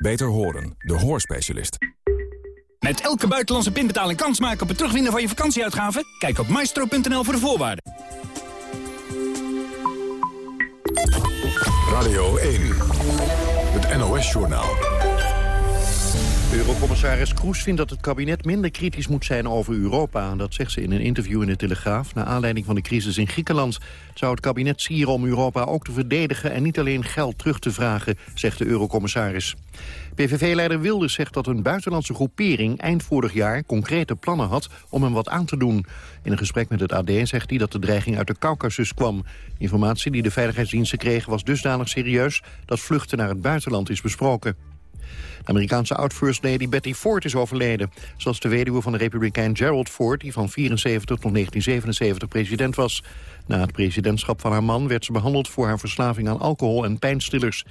Beter horen, de hoorspecialist. Met elke buitenlandse pinbetaling kans maken op het terugwinnen van je vakantieuitgaven? Kijk op maestro.nl voor de voorwaarden. Radio 1, het NOS-journaal. Eurocommissaris Kroes vindt dat het kabinet minder kritisch moet zijn over Europa. Dat zegt ze in een interview in de Telegraaf... naar aanleiding van de crisis in Griekenland. Zou het kabinet sieren om Europa ook te verdedigen... en niet alleen geld terug te vragen, zegt de eurocommissaris. PVV-leider Wilders zegt dat een buitenlandse groepering... eind vorig jaar concrete plannen had om hem wat aan te doen. In een gesprek met het AD zegt hij dat de dreiging uit de Caucasus kwam. Informatie die de veiligheidsdiensten kregen was dusdanig serieus... dat vluchten naar het buitenland is besproken. De Amerikaanse oud-first lady Betty Ford is overleden. Zoals de weduwe van de republikein Gerald Ford... die van 74 tot 1977 president was. Na het presidentschap van haar man werd ze behandeld... voor haar verslaving aan alcohol en pijnstillers.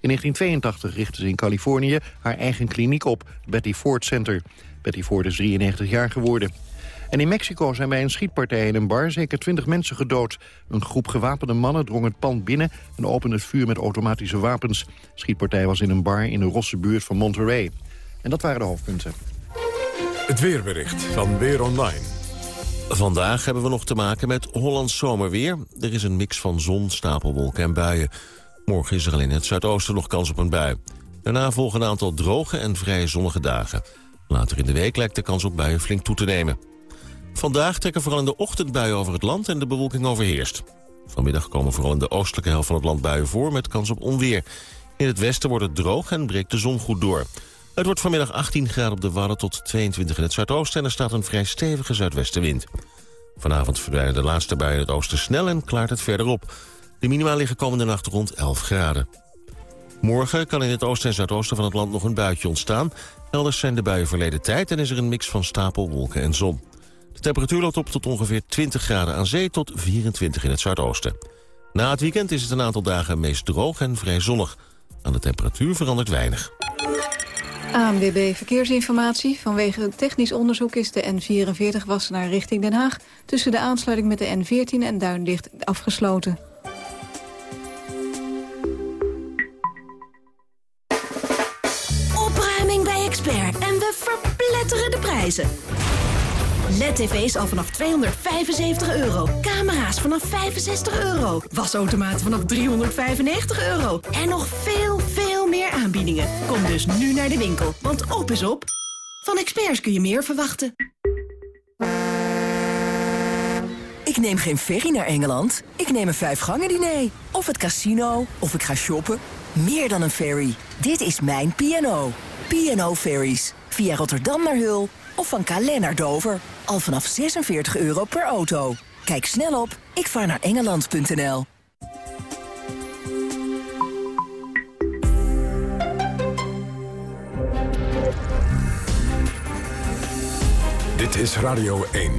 In 1982 richtte ze in Californië haar eigen kliniek op, Betty Ford Center. Betty Ford is 93 jaar geworden. En in Mexico zijn bij een schietpartij in een bar zeker 20 mensen gedood. Een groep gewapende mannen drong het pand binnen en opende het vuur met automatische wapens. De schietpartij was in een bar in de Rosse buurt van Monterrey. En dat waren de hoofdpunten. Het weerbericht van Weer Online. Vandaag hebben we nog te maken met Hollands zomerweer. Er is een mix van zon, stapelwolken en buien. Morgen is er alleen in het zuidoosten nog kans op een bui. Daarna volgen een aantal droge en vrij zonnige dagen. Later in de week lijkt de kans op buien flink toe te nemen. Vandaag trekken vooral in de ochtend buien over het land en de bewolking overheerst. Vanmiddag komen vooral in de oostelijke helft van het land buien voor met kans op onweer. In het westen wordt het droog en breekt de zon goed door. Het wordt vanmiddag 18 graden op de Wadden tot 22 in het zuidoosten... en er staat een vrij stevige zuidwestenwind. Vanavond verdwijnen de laatste buien in het oosten snel en klaart het verder op. De minima liggen komende nacht rond 11 graden. Morgen kan in het oosten en zuidoosten van het land nog een buitje ontstaan. Elders zijn de buien verleden tijd en is er een mix van stapel, wolken en zon. De temperatuur loopt op tot ongeveer 20 graden aan zee tot 24 in het zuidoosten. Na het weekend is het een aantal dagen meest droog en vrij zonnig. Aan de temperatuur verandert weinig. ANWB Verkeersinformatie. Vanwege het technisch onderzoek is de N44 Wassenaar richting Den Haag... tussen de aansluiting met de N14 en Duinlicht afgesloten. Opruiming bij Expert en we verpletteren de prijzen. LED-tv's al vanaf 275 euro. Camera's vanaf 65 euro. Wasautomaten vanaf 395 euro. En nog veel, veel meer aanbiedingen. Kom dus nu naar de winkel, want op is op. Van experts kun je meer verwachten. Ik neem geen ferry naar Engeland. Ik neem een vijfgangen diner. Of het casino. Of ik ga shoppen. Meer dan een ferry. Dit is mijn P&O. P&O Ferries. Via Rotterdam naar Hul of van Calais naar Dover. Al vanaf 46 euro per auto. Kijk snel op Ik vaar naar Engeland.nl. Dit is Radio 1.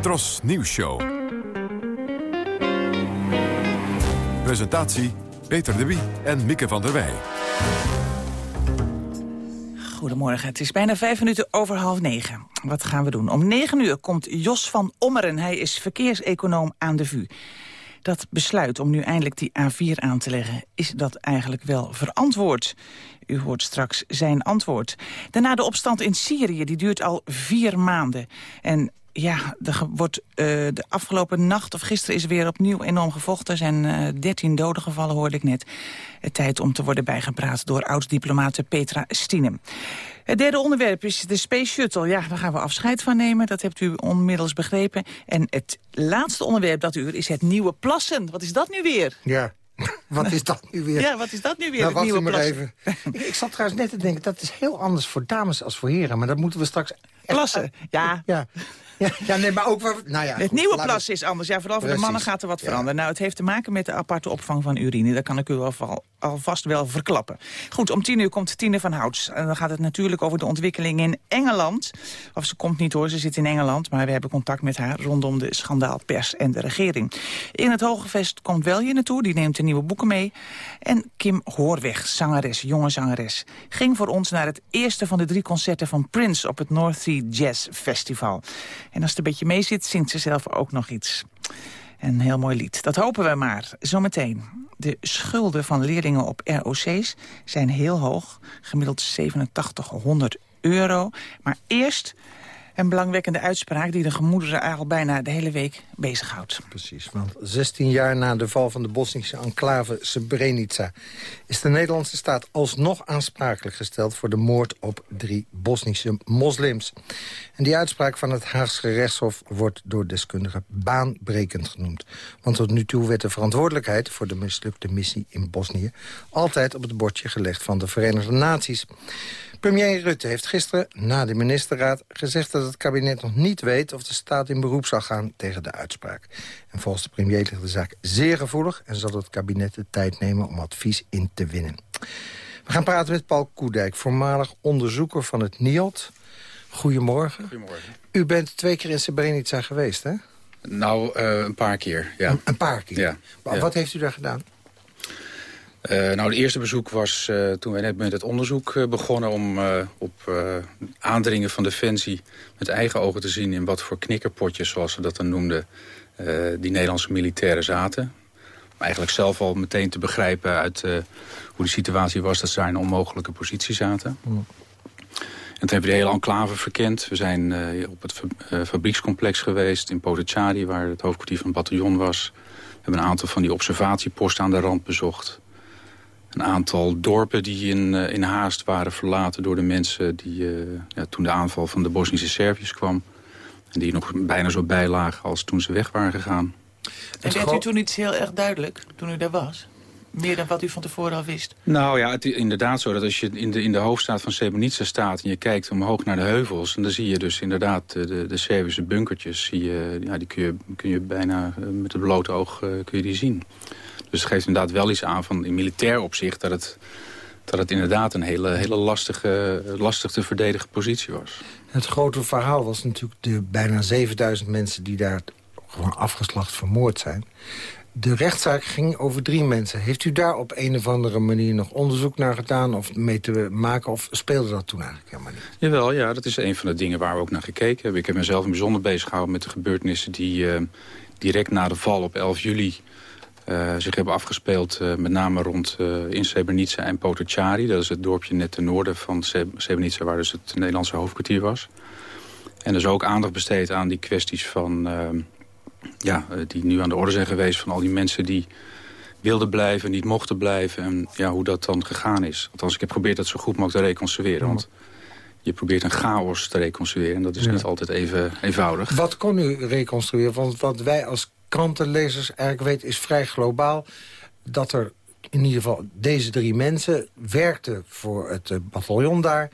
Tros Nieuws Show. Presentatie Peter de Wie en Mieke van der Wij. Goedemorgen, het is bijna vijf minuten over half negen. Wat gaan we doen? Om negen uur komt Jos van Ommeren. Hij is verkeerseconoom aan de VU. Dat besluit om nu eindelijk die A4 aan te leggen... is dat eigenlijk wel verantwoord? U hoort straks zijn antwoord. Daarna de opstand in Syrië, die duurt al vier maanden. En ja, er wordt uh, de afgelopen nacht of gisteren is weer opnieuw enorm gevochten. Er zijn uh, 13 doden gevallen, hoorde ik net. Het tijd om te worden bijgepraat door oud-diplomate Petra Stinem. Het derde onderwerp is de Space Shuttle. Ja, daar gaan we afscheid van nemen. Dat hebt u onmiddels begrepen. En het laatste onderwerp dat uur is het nieuwe plassen. Wat is dat nu weer? Ja, wat is dat nu weer? Ja, wat is dat nu weer, nou, nieuwe maar plassen? even. ik, zat trouwens net te denken, dat is heel anders voor dames als voor heren. Maar dat moeten we straks... Plassen, ja. Ja, ja, nee, maar ook... wel- Nou ja, Het goed, nieuwe plassen is anders. Ja, vooral voor de mannen gaat er wat Ja. veranderen. Nou, het heeft te maken met de aparte opvang van urine. Dat kan ik u al, alvast wel verklappen. Goed, om tien uur komt Tine van Houts. En dan gaat het natuurlijk over de ontwikkeling in Engeland. Of ze komt niet hoor, ze zit in Engeland. Maar we hebben contact met haar rondom de schandaalpers en de regering. In het Hogevest komt wel hier naartoe. Die neemt de nieuwe boeken mee. En Kim Hoorweg, zangeres, jonge zangeres... ging voor ons naar het eerste van de drie concerten van Prince... op het North Sea Jazz Festival. En als het een beetje mee zit, zingt ze zelf ook nog iets. Een heel mooi lied. Dat hopen we maar. Zometeen. De schulden van leerlingen op ROC's zijn heel hoog. Gemiddeld 8700 euro. Maar eerst een belangwekkende uitspraak... die de gemoederen al bijna de hele week bezighoudt. Precies, want 16 jaar na de val van de Bosnische enclave Srebrenica... is de Nederlandse staat alsnog aansprakelijk gesteld... voor de moord op drie Bosnische moslims. En die uitspraak van het Haagse rechtshof wordt door deskundigen baanbrekend genoemd. Want tot nu toe werd de verantwoordelijkheid voor de mislukte missie in Bosnië... altijd op het bordje gelegd van de Verenigde Naties. Premier Rutte heeft gisteren, na de ministerraad, gezegd dat het kabinet nog niet weet of de staat in beroep zal gaan tegen de uitspraak. En volgens de premier ligt de zaak zeer gevoelig en zal het kabinet de tijd nemen om advies in te winnen. We gaan praten met Paul Koedijk, voormalig onderzoeker van het NIOD. Goedemorgen. Goedemorgen. U bent twee keer in Srebrenica geweest, hè? Nou, eh, een paar keer, ja. Een, een paar keer? Ja. Ja. Wat heeft u daar gedaan? Eh, nou, het eerste bezoek was eh, toen wij net met het onderzoek eh, begonnen... om op aandringen van Defensie met eigen ogen te zien... in wat voor knikkerpotjes, zoals ze dat dan noemden... die Nederlandse militairen zaten. Maar eigenlijk zelf al meteen te begrijpen uit hoe de situatie was... dat ze daar in een onmogelijke positie zaten. En toen hebben we de hele enclave verkend. We zijn op het fa- fabriekscomplex geweest in Potocari... waar het hoofdkwartier van het bataljon was. We hebben een aantal van die observatieposten aan de rand bezocht. Een aantal dorpen die in, eh, in haast waren verlaten door de mensen... die eh, ja, toen de aanval van de Bosnische Serviërs kwam... en die nog bijna zo bijlagen als toen ze weg waren gegaan. En werd u toen iets heel erg duidelijk, toen u daar was? Meer dan wat u van tevoren al wist? Nou ja, het is inderdaad zo dat als je in de, in de hoofdstraat van Srebrenica staat... en je kijkt omhoog naar de heuvels... en dan zie je dus inderdaad de, de, Servische bunkertjes. Zie je, ja, die kun je, kun je bijna eh, met het blote oog eh, kun je die zien. Dus het geeft inderdaad wel iets aan van in militair opzicht... dat het, dat het inderdaad een hele, hele lastige, lastig te verdedigen positie was. Het grote verhaal was natuurlijk de bijna 7000 mensen... die daar gewoon afgeslacht vermoord zijn. De rechtszaak ging over drie mensen. Heeft u daar op een of andere manier nog onderzoek naar gedaan... of mee te maken, of speelde dat toen eigenlijk helemaal niet? Jawel, ja, dat is een van de dingen waar we ook naar gekeken hebben. Ik heb mezelf in bijzonder bezig gehouden met de gebeurtenissen... die eh, direct na de val op 11 juli eh, zich hebben afgespeeld. eh, met name rond eh, in Srebrenica en Potocari. Dat is het dorpje net ten noorden van Sre- Srebrenica... waar dus het Nederlandse hoofdkwartier was. En dus ook aandacht besteed aan die kwesties van... ja, die nu aan de orde zijn geweest van al die mensen die wilden blijven, niet mochten blijven. En ja, hoe dat dan gegaan is. Althans, ik heb geprobeerd dat zo goed mogelijk te reconstrueren. Want je probeert een chaos te reconstrueren. En dat is Ja. niet altijd even eenvoudig. Wat kon u reconstrueren? Want wat wij als krantenlezers eigenlijk weten is vrij globaal... dat er in ieder geval deze drie mensen werkten voor het eh, bataljon daar...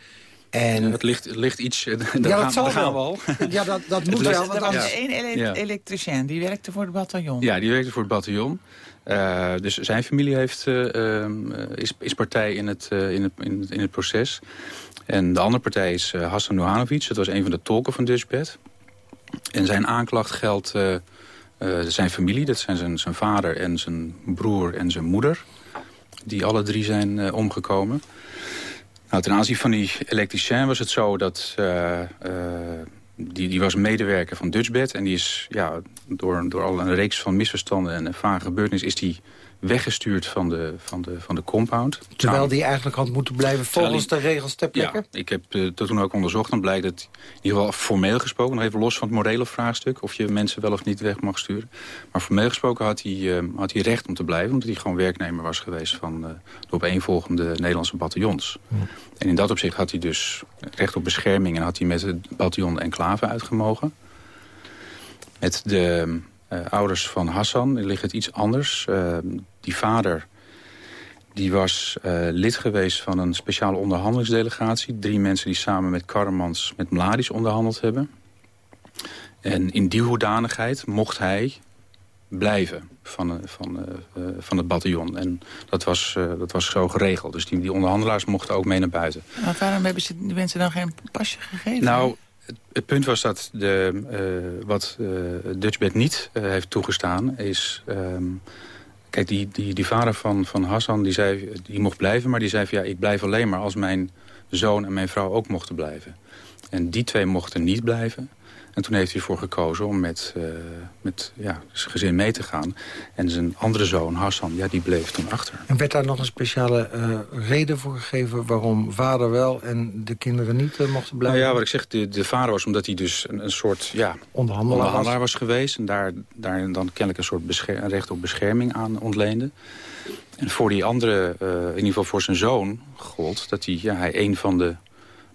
En... het, ligt, het ligt iets... Daar ja, gaan, dat zal daar gaan we al. Ja, dat, dat moet ligt- wel. Want Er was anders... één ele Ja. elektricien, die werkte voor het bataljon. Ja, die werkte voor het bataljon. Eh, dus zijn familie heeft, eh, ehm, eh, is, is partij in het, eh, in, het, in, het, in het proces. En de andere partij is eh, Hassan Nuhanovic. Dat was een van de tolken van Dutchbed. En zijn aanklacht geldt eh, eh, zijn familie. Dat zijn zijn, zijn vader en zijn broer en zijn moeder. Die alle drie zijn eh, omgekomen. Nou, ten aanzien van die elektricien was het zo dat... eh, eh, die, die was medewerker van Dutchbed. En die is ja, door, door al een reeks van misverstanden en vage gebeurtenissen... is die weggestuurd van de, van de, van de compound. Terwijl Nou, die eigenlijk had moeten blijven volgens de regels ter plekke. ja, ik heb eh, dat toen ook onderzocht. Dan blijkt het in ieder geval formeel gesproken... nog even los van het morele vraagstuk... of je mensen wel of niet weg mag sturen. Maar formeel gesproken had hij, eh, had hij recht om te blijven... omdat hij gewoon werknemer was geweest van eh, de opeenvolgende Nederlandse bataljons. En in dat opzicht had hij dus recht op bescherming... en had hij met het bataljon Enclave uitgemogen. Met de ouders van Hassan ligt het iets anders. Eh, die vader die was eh, lid geweest van een speciale onderhandelingsdelegatie. Drie mensen die samen met Karremans met Mladic onderhandeld hebben. En in die hoedanigheid mocht hij blijven van, eh, van, eh, eh, van het bataljon. En dat was, eh, dat was zo geregeld. Dus die, die onderhandelaars mochten ook mee naar buiten. Maar waarom hebben ze die mensen dan geen pasje gegeven? Nou, het, punt was dat de, eh, wat eh Dutchbed niet eh, heeft toegestaan is... ehm, kijk, die, die, die vader van, van Hassan die, zei, die mocht blijven, maar die zei van... ja, ik blijf alleen maar als mijn zoon en mijn vrouw ook mochten blijven. En die twee mochten niet blijven. En toen heeft hij ervoor gekozen om met, eh, met ja, zijn gezin mee te gaan. En zijn andere zoon, Hassan, ja, die bleef toen achter. En werd daar nog een speciale eh, reden voor gegeven... waarom vader wel en de kinderen niet eh, mochten Nou blijven? ja, wat ik zeg, de, de vader was omdat hij dus een, een soort ja, Onderhandelaar onderhandelaar was. geweest. En daar, daar dan kennelijk een soort bescher- recht op bescherming aan ontleende. En voor die andere, in ieder geval voor zijn zoon, gold dat hij, ja, hij een van de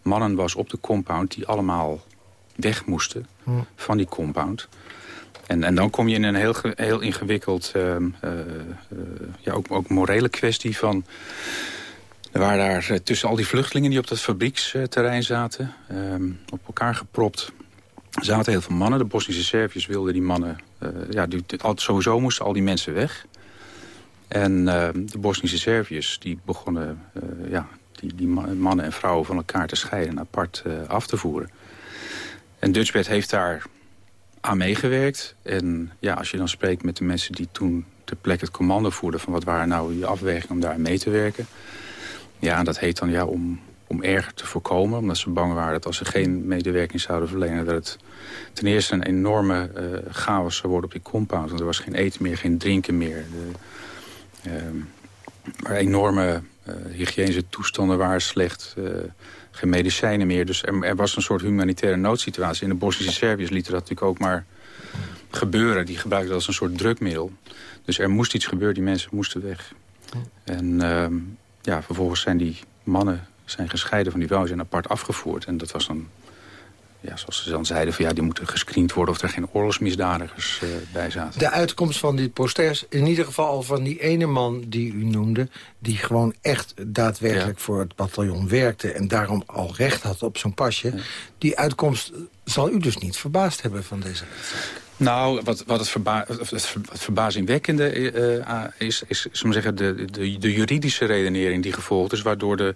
mannen was op de compound... die allemaal weg moesten Hm. van die compound. En, en dan kom je in een heel, heel ingewikkeld, ehm, eh, eh, ja, ook, ook morele kwestie van... Er waren daar eh, tussen al die vluchtelingen die op dat fabrieksterrein zaten... ehm, op elkaar gepropt, zaten heel veel mannen. De Bosnische Serviërs wilden die mannen... ja, die, sowieso moesten al die mensen weg. En ehm, de Bosnische Serviërs die begonnen ja, die, die ma- mannen en vrouwen van elkaar te scheiden... en apart af te voeren. En Dutchbed heeft daar aan meegewerkt. En ja, als je dan spreekt met de mensen die toen ter plekke het commando voerden... van wat waren nou je afwegingen om daar mee te werken... Ja, dat heet dan ja, om, om erger te voorkomen. Omdat ze bang waren dat als ze geen medewerking zouden verlenen... dat het ten eerste een enorme eh, chaos zou worden op die compound. Want er was geen eten meer, geen drinken meer. De, ehm, maar enorme eh, hygiënische toestanden waren slecht. Geen medicijnen meer. Dus er, er was een soort humanitaire noodsituatie. En de Bosnische Serviërs lieten dat natuurlijk ook maar gebeuren. Die gebruikten dat als een soort drukmiddel. Dus er moest iets gebeuren, die mensen moesten weg. En ehm, ja, vervolgens zijn die mannen zijn gescheiden van die vrouwen, zijn apart afgevoerd. En dat was dan, ja, zoals ze dan zeiden, van ja, die moeten gescreend worden of er geen oorlogsmisdadigers eh, bij zaten. De uitkomst van dit proces, in ieder geval van die ene man die u noemde... die gewoon echt daadwerkelijk voor het bataljon werkte... en daarom al recht had op zo'n pasje... die uitkomst zal u dus niet verbaasd hebben van deze rechtszaak. Nou, wat, wat het, verba het ver- het verbazingwekkende eh, ah, is, is we maar zeggen, de, de, de juridische redenering die gevolgd is... waardoor de,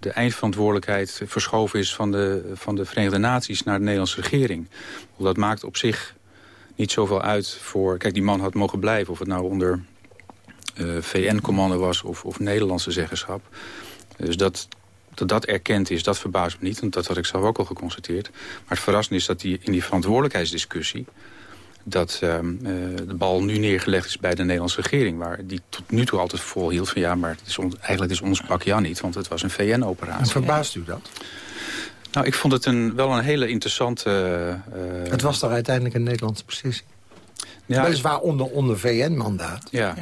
de eindverantwoordelijkheid verschoven is van de, van de Verenigde Naties naar de Nederlandse regering. Dat maakt op zich niet zoveel uit voor... Kijk, die man had mogen blijven, of het nou onder eh, VN-commando was of, of Nederlandse zeggenschap. Dus dat, dat dat erkend is, dat verbaast me niet. Want dat had ik zelf ook al geconstateerd. Maar het verrassende is dat die, in die verantwoordelijkheidsdiscussie... dat ehm, eh, de bal nu neergelegd is bij de Nederlandse regering... waar die tot nu toe altijd volhield van... ja, maar het is on- eigenlijk is ons pakje aan niet, want het was een En VN-operatie. verbaast u dat? Nou, ik vond het een, wel een hele interessante... eh, Het was toch uiteindelijk een Nederlandse beslissing? Ja, Weliswaar onder, onder VN-mandaat. Ja.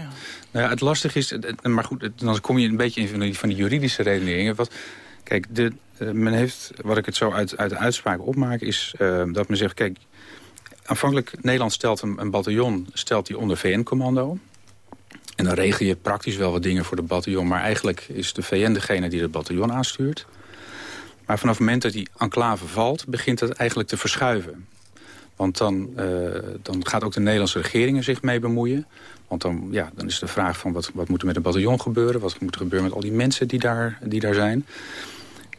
Nou ja, het lastige is, maar goed, dan kom je een beetje in van die, van die juridische redeneringen. Wat, kijk, de, eh, men heeft, wat ik het zo uit, uit de uitspraak opmaak, is dat men zegt, kijk, aanvankelijk Nederland stelt een, bataljon, stelt die onder VN-commando. En dan regel je praktisch wel wat dingen voor de bataljon, maar eigenlijk is de VN degene die het bataljon aanstuurt. Maar vanaf het moment dat die enclave valt, begint het eigenlijk te verschuiven. Want dan, uh, dan gaat ook de Nederlandse regering er zich mee bemoeien. Want dan, ja, dan is de vraag van wat, wat moet er met een bataljon gebeuren? Wat moet er gebeuren met al die mensen die daar, die daar zijn?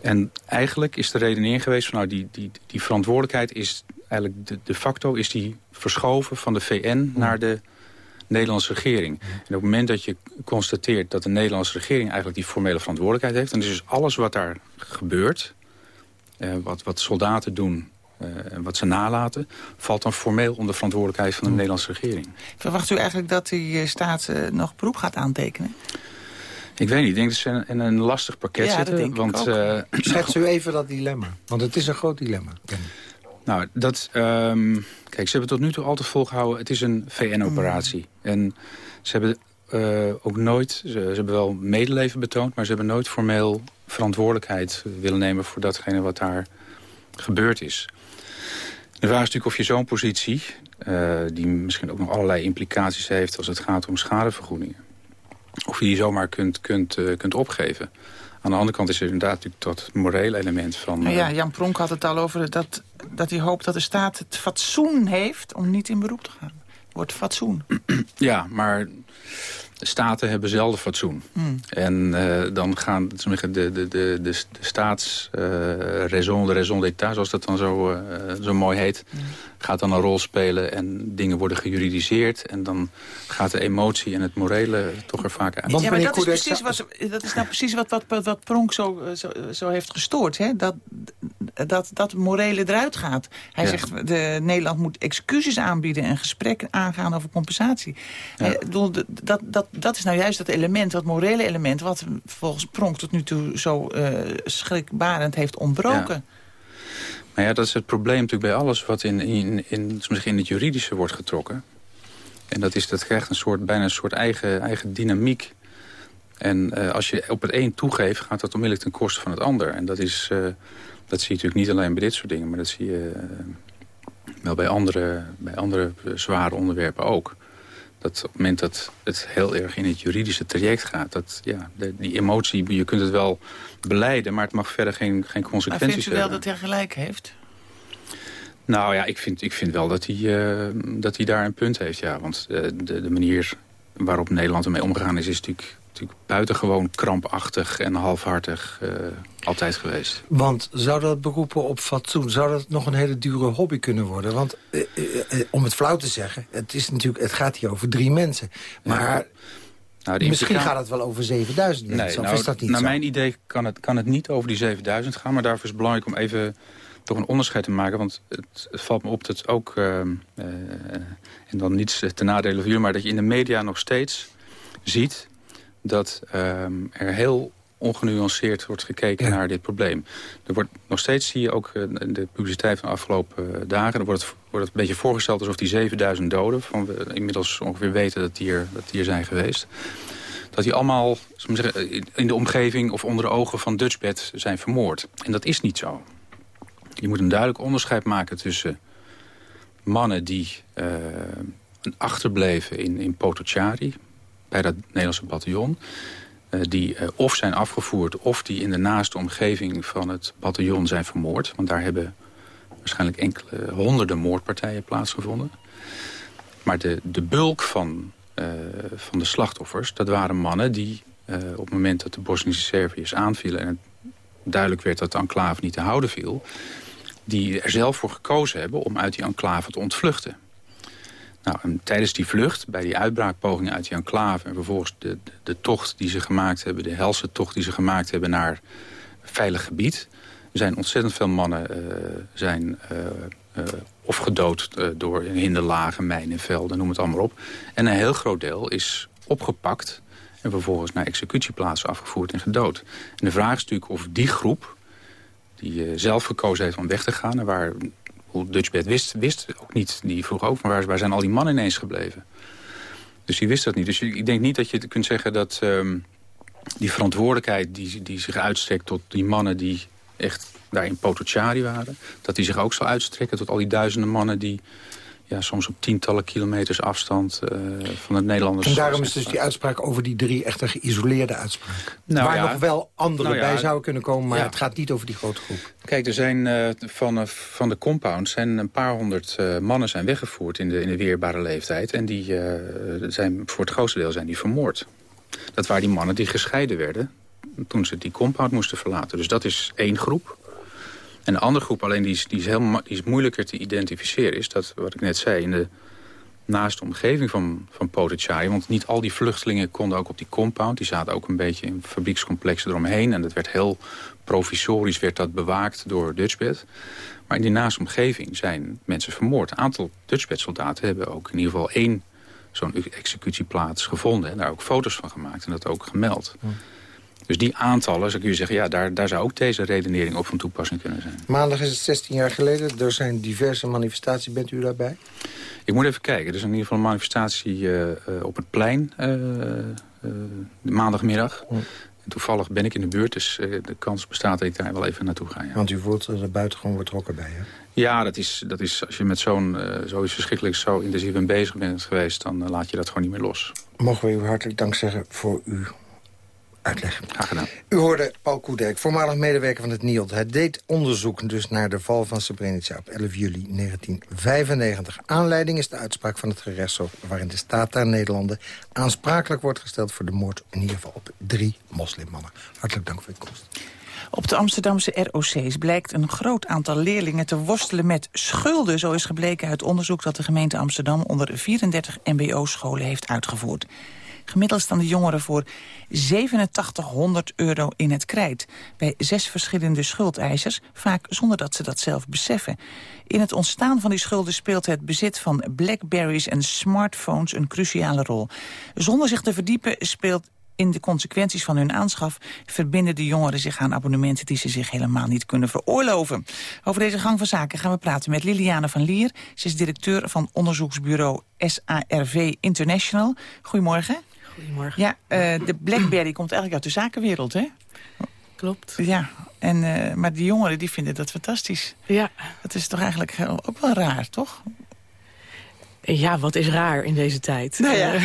En eigenlijk is de redenering geweest van nou, die, die, die verantwoordelijkheid is eigenlijk de, de facto is die verschoven van de VN naar de Nederlandse regering. En op het moment dat je constateert dat de Nederlandse regering eigenlijk die formele verantwoordelijkheid heeft, dan is dus alles wat daar gebeurt, eh, wat, wat soldaten doen eh, en wat ze nalaten... valt dan formeel onder verantwoordelijkheid van de Nederlandse regering. Verwacht u eigenlijk dat die staat uh, nog beroep gaat aantekenen? Ik weet niet, ik denk dat ze in een lastig pakket ja, zitten. Dat denk want. Uh, Schets u even dat dilemma, want het is een groot dilemma. Nou, dat, um, kijk, ze hebben tot nu toe altijd volgehouden... het is een VN-operatie. Mm. En ze hebben uh, ook nooit... Ze, ze, hebben wel medeleven betoond... maar ze hebben nooit formeel verantwoordelijkheid willen nemen... voor datgene wat daar gebeurd is. De vraag is natuurlijk of je zo'n positie... Uh, die misschien ook nog allerlei implicaties heeft... als het gaat om schadevergoedingen... of je die zomaar kunt, kunt, uh, kunt opgeven... Aan de andere kant is er inderdaad natuurlijk dat morele element van... Nou ja, Jan Pronk had het al over dat, dat hij hoopt dat de staat het fatsoen heeft om niet in beroep te gaan. Wordt fatsoen. Ja, maar staten hebben zelden fatsoen. Hmm. En uh, dan gaan de, de, de, de, de, de staats uh, raison, de raison d'état, zoals dat dan zo, uh, zo mooi heet... Hmm. gaat dan een rol spelen en dingen worden gejuridiseerd... en dan gaat de emotie en het morele toch er vaak uit. Ja, maar dat is, precies wat, dat is nou precies wat, wat, wat, wat Pronk zo, zo, zo heeft gestoord. Hè? Dat, dat dat morele eruit gaat. Hij ja. zegt, de, Nederland moet excuses aanbieden... en gesprekken aangaan over compensatie. Ja. Hij, bedoel, dat, dat, dat is nou juist dat element, dat morele element... wat volgens Pronk tot nu toe zo uh, schrikbarend heeft ontbroken. Maar ja, dat is het probleem natuurlijk bij alles wat in, in, in, in het juridische wordt getrokken. En dat is dat krijgt een soort, bijna een soort eigen, eigen dynamiek. En uh, als je op het een toegeeft, gaat dat onmiddellijk ten koste van het ander. En dat, is, uh, dat zie je natuurlijk niet alleen bij dit soort dingen... maar dat zie je wel bij andere, bij andere zware onderwerpen ook. Dat op het moment dat het heel erg in het juridische traject gaat... dat ja, de, die emotie, je kunt het wel beleiden... maar het mag verder geen, geen consequenties hebben. Maar vindt u wel dat hij gelijk heeft? Nou ja, ik vind, ik vind wel dat hij, uh, dat hij daar een punt heeft, ja. Want uh, de, de manier waarop Nederland ermee omgegaan is... is natuurlijk, natuurlijk buitengewoon krampachtig en halfhartig uh, altijd geweest. Want zou dat beroepen op fatsoen... zou dat nog een hele dure hobby kunnen worden? Want om het flauw te zeggen, het, is natuurlijk, het gaat hier over drie mensen. Maar... Ja. Nou, Misschien gaat het wel over 7000 mensen, nee, of nou, is dat niet Naar zo? mijn idee kan het, kan het niet over die 7000 gaan... maar daarvoor is het belangrijk om even toch een onderscheid te maken. Want het, het valt me op dat ook, uh, uh, en dan niets ten nadele van jullie... maar dat je in de media nog steeds ziet dat uh, er heel ongenuanceerd wordt gekeken ja. naar dit probleem. Er wordt nog steeds, zie je ook in de publiciteit van de afgelopen dagen... er wordt het, wordt het een beetje voorgesteld alsof die 7000 doden... van we inmiddels ongeveer weten dat die er, dat die er zijn geweest... dat die allemaal zeggen, in de omgeving of onder de ogen van Dutchbed zijn vermoord. En dat is niet zo. Je moet een duidelijk onderscheid maken tussen mannen die uh, achterbleven in, in Potocari... bij dat Nederlandse bataljon... Uh, die uh, of zijn afgevoerd of die in de naaste omgeving van het bataljon zijn vermoord. Want daar hebben waarschijnlijk enkele honderden moordpartijen plaatsgevonden. Maar de, de bulk van, uh, van de slachtoffers, dat waren mannen die op het moment dat de Bosnische Serviërs aanvielen... en het duidelijk werd dat de enclave niet te houden viel... die er zelf voor gekozen hebben om uit die enclave te ontvluchten. Nou, en tijdens die vlucht, bij die uitbraakpogingen uit die enclave... en vervolgens de, de, tocht die ze gemaakt hebben... de helse tocht die ze gemaakt hebben naar veilig gebied... zijn ontzettend veel mannen uh, zijn, uh, uh, of gedood door hinderlagen, mijnen, velden, noem het allemaal op. En een heel groot deel is opgepakt... en vervolgens naar executieplaatsen afgevoerd en gedood. En de vraag is natuurlijk of die groep... die zelf gekozen heeft om weg te gaan... en waar hoe Dutchbed wist, wist ook niet. Die vroeg ook, maar waar, waar, zijn al die mannen ineens gebleven? Dus die wist dat niet. Dus ik denk niet dat je kunt zeggen dat um, die verantwoordelijkheid... Die, die zich uitstrekt tot die mannen die echt daar in Potocari waren... dat die zich ook zal uitstrekken tot al die duizenden mannen... die ja, soms op tientallen kilometers afstand uh, van het Nederlanders. En daarom is dus die uitspraak over die drie echt een geïsoleerde uitspraak. Nou, waar nog wel anderen nou bij zouden kunnen komen, maar het gaat niet over die grote groep. Kijk, er zijn uh, van, van de compound zijn een paar honderd uh, mannen zijn weggevoerd in de, in de weerbare leeftijd. En die zijn voor het grootste deel zijn die vermoord. Dat waren die mannen die gescheiden werden toen ze die compound moesten verlaten. Dus dat is één groep. En een andere groep, alleen die is, die is, heel, die is moeilijker te identificeren... is dat, wat ik net zei, in de naaste omgeving van, van. Want niet al die vluchtelingen konden ook op die compound. Die zaten ook een beetje in fabriekscomplexen eromheen. En dat werd heel provisorisch werd dat bewaakt door Dutchbed. Maar in die naaste omgeving zijn mensen vermoord. Een aantal Dutchbed-soldaten hebben ook in ieder geval één zo'n executieplaats gevonden. En daar ook foto's van gemaakt en dat ook gemeld. Dus die aantallen, zou kun je zeggen, ja, daar, daar zou ook deze redenering op van toepassing kunnen zijn. Maandag is het 16 jaar geleden. Er zijn diverse manifestaties. Bent u daarbij? Ik moet even kijken. Er is in ieder geval een manifestatie uh, op het plein uh, maandagmiddag. En toevallig ben ik in de buurt, dus de kans bestaat dat ik daar wel even naartoe ga. Ja. Want u voelt er buiten gewoon betrokken bij, hè? Ja, dat is, dat is, als je met zo'n zoiets verschrikkelijk zo intensief ben bezig bent geweest... dan laat je dat gewoon niet meer los. Mogen we u hartelijk dank zeggen voor uw uitleg. Graag gedaan. U hoorde Paul Koedijk, voormalig medewerker van het NIOD. Hij deed onderzoek dus naar de val van Srebrenica op 11 juli 1995. Aanleiding is de uitspraak van het gerechtshof... waarin de staat daar Nederlanden aansprakelijk wordt gesteld... voor de moord in ieder geval op drie moslimmannen. Hartelijk dank voor uw komst. Op de Amsterdamse ROC's blijkt een groot aantal leerlingen te worstelen met schulden. Zo is gebleken uit onderzoek dat de gemeente Amsterdam onder 34 mbo-scholen heeft uitgevoerd. Gemiddeld staan de jongeren voor 8700 euro in het krijt. Bij zes verschillende schuldeisers, vaak zonder dat ze dat zelf beseffen. In het ontstaan van die schulden speelt het bezit van Blackberries en smartphones een cruciale rol. Zonder zich te verdiepen speelt in de consequenties van hun aanschaf verbinden de jongeren zich aan abonnementen die ze zich helemaal niet kunnen veroorloven. Over deze gang van zaken gaan we praten met Liliane van Lier. Ze is directeur van onderzoeksbureau SARV International. Goedemorgen. Goedemorgen. Ja, uh, de Blackberry komt eigenlijk uit de zakenwereld, hè? Klopt. Ja, en, uh, maar die jongeren die vinden dat fantastisch. Ja. Dat is toch eigenlijk ook wel raar, toch? Ja, wat is raar in deze tijd? Nou ja.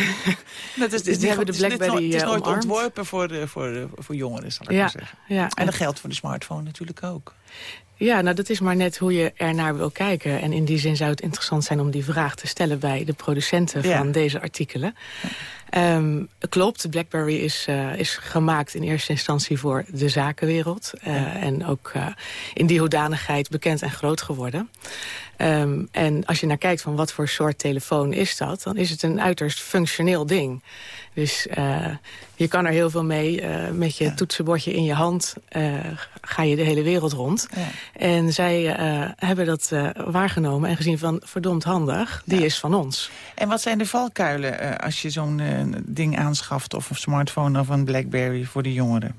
dat is, dus die hebben de Blackberry Het is, nooit omarmd. ontworpen voor, de, voor, de, voor jongeren, zal ik ja, maar zeggen. Ja. En dat geldt voor de smartphone natuurlijk ook. Ja, nou dat is maar net hoe je ernaar wil kijken. En in die zin zou het interessant zijn om die vraag te stellen... bij de producenten van deze artikelen. Um, klopt, BlackBerry is, uh, is gemaakt in eerste instantie voor de zakenwereld. Uh, Ja. En ook uh, in die hoedanigheid bekend en groot geworden. Um, en als je naar kijkt van wat voor soort telefoon is dat... dan is het een uiterst functioneel ding. Dus je kan er heel veel mee. Met je toetsenbordje in je hand ga je de hele wereld rond. Ja. En zij hebben dat waargenomen en gezien van verdomd handig. Die is van ons. En wat zijn de valkuilen als je zo'n uh, ding aanschaft... of een smartphone of een Blackberry voor de jongeren?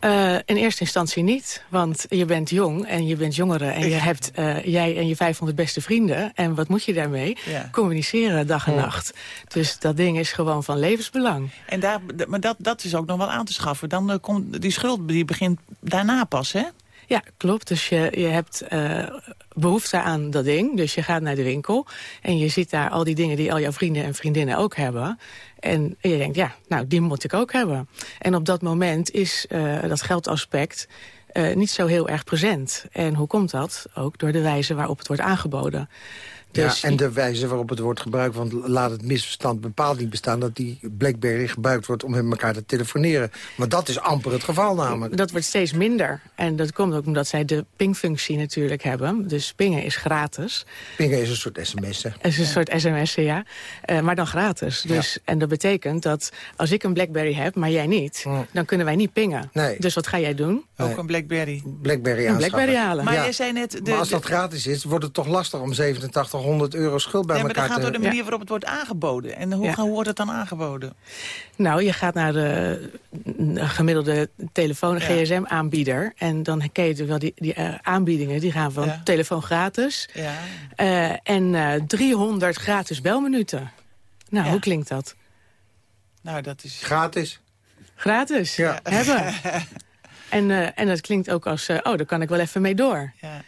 Uh, in eerste instantie niet, want je bent jong en je bent jongere... en je hebt uh, jij en je 500 beste vrienden. En wat moet je daarmee? Ja. Communiceren dag en Ja. nacht. Dus dat ding is gewoon van levensbelang. En daar, maar dat, dat is ook nog wel aan te schaffen. Dan uh, komt die schuld die begint daarna pas, hè? Ja, klopt. Dus je, je hebt uh, behoefte aan dat ding. Dus je gaat naar de winkel en je ziet daar al die dingen die al jouw vrienden en vriendinnen ook hebben. En je denkt, ja, nou, die moet ik ook hebben. En op dat moment is uh, dat geldaspect uh, niet zo heel erg present. En hoe komt dat? Ook door de wijze waarop het wordt aangeboden. Dus ja, en de wijze waarop het wordt gebruikt. Want laat het misverstand bepaald niet bestaan... dat die Blackberry gebruikt wordt om met elkaar te telefoneren. Maar dat is amper het geval namelijk. Dat wordt steeds minder. En dat komt ook omdat zij de pingfunctie natuurlijk hebben. Dus pingen is gratis. Pingen is een soort sms'en. is een ja. soort sms'en, ja. Uh, maar dan gratis. Dus, ja. En dat betekent dat als ik een Blackberry heb, maar jij niet... Mm. dan kunnen wij niet pingen. Nee. Dus wat ga jij doen? Nee. Ook een Blackberry. Blackberry Een Blackberry halen. Maar, ja. zei net, de, maar als dat gratis is, wordt het toch lastig om 87 100 euro schuld bij nee, elkaar maar dat gaat door de manier ja. waarop het wordt aangeboden. En hoe, ja. hoe wordt het dan aangeboden? Nou, je gaat naar de gemiddelde telefoon, ja. gsm-aanbieder. En dan ken je wel die, die uh, aanbiedingen. Die gaan van telefoon gratis. Uh, en uh, 300 gratis belminuten. Nou, hoe klinkt dat? Nou, dat is... Gratis. Gratis. Ja. Hebben. en, en dat klinkt ook als, oh, daar kan ik wel even mee door. Ja.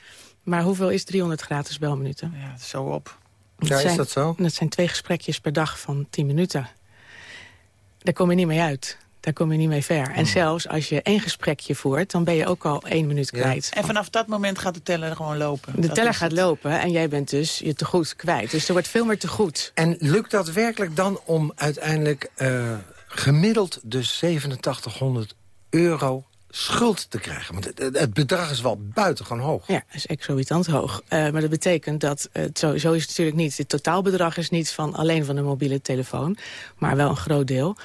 Maar hoeveel is 300 gratis belminuten? Ja, zo op. Ja, is dat zo? Dat zijn twee gesprekjes per dag van 10 minuten. Daar kom je niet mee uit. Daar kom je niet mee ver. En zelfs als je één gesprekje voert, dan ben je ook al één minuut kwijt. En vanaf dat moment gaat de teller gewoon lopen. De Dat teller gaat het. lopen en jij bent dus je tegoed kwijt. Dus er wordt veel meer tegoed. En lukt dat werkelijk dan om uiteindelijk eh, gemiddeld de 8700 euro schuld te krijgen? Want het, het bedrag is wel buitengewoon hoog. Ja, is exorbitant hoog. Eh, maar dat betekent dat, het zo, zo is het natuurlijk niet. Het totaalbedrag is niet van alleen van de mobiele telefoon, maar wel een groot deel.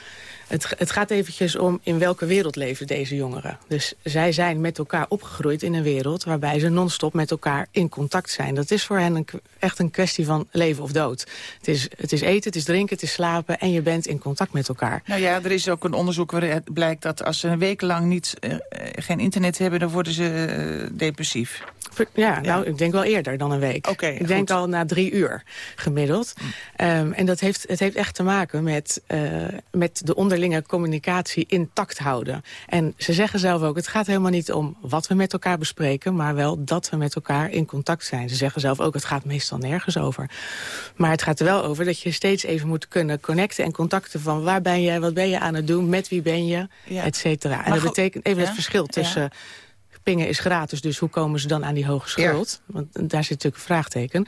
Het, het gaat eventjes om in welke wereld leven deze jongeren. Dus zij zijn met elkaar opgegroeid in een wereld... waarbij ze non-stop met elkaar in contact zijn. Dat is voor hen een, echt een kwestie van leven of dood. Het is, het is eten, het is drinken, het is slapen... en je bent in contact met elkaar. Nou ja, er is ook een onderzoek waaruit blijkt dat als ze een week lang niet, eh, geen internet hebben... dan worden ze eh, depressief. Ja, nou, ik denk wel eerder dan een week. ik denk al na drie uur gemiddeld. Ehm, en dat heeft, het heeft echt te maken met, eh, met de onderlinge communicatie intact houden. En ze zeggen zelf ook, het gaat helemaal niet om wat we met elkaar bespreken... maar wel dat we met elkaar in contact zijn. Ze zeggen zelf ook, het gaat meestal nergens over. Maar het gaat er wel over dat je steeds even moet kunnen connecten... en contacten van waar ben je, wat ben je aan het doen, met wie ben je, Ja. et cetera. En Maar dat betekent even ja, het verschil tussen... Pingen is gratis, dus hoe komen ze dan aan die hoge schuld? Want daar zit natuurlijk een vraagteken.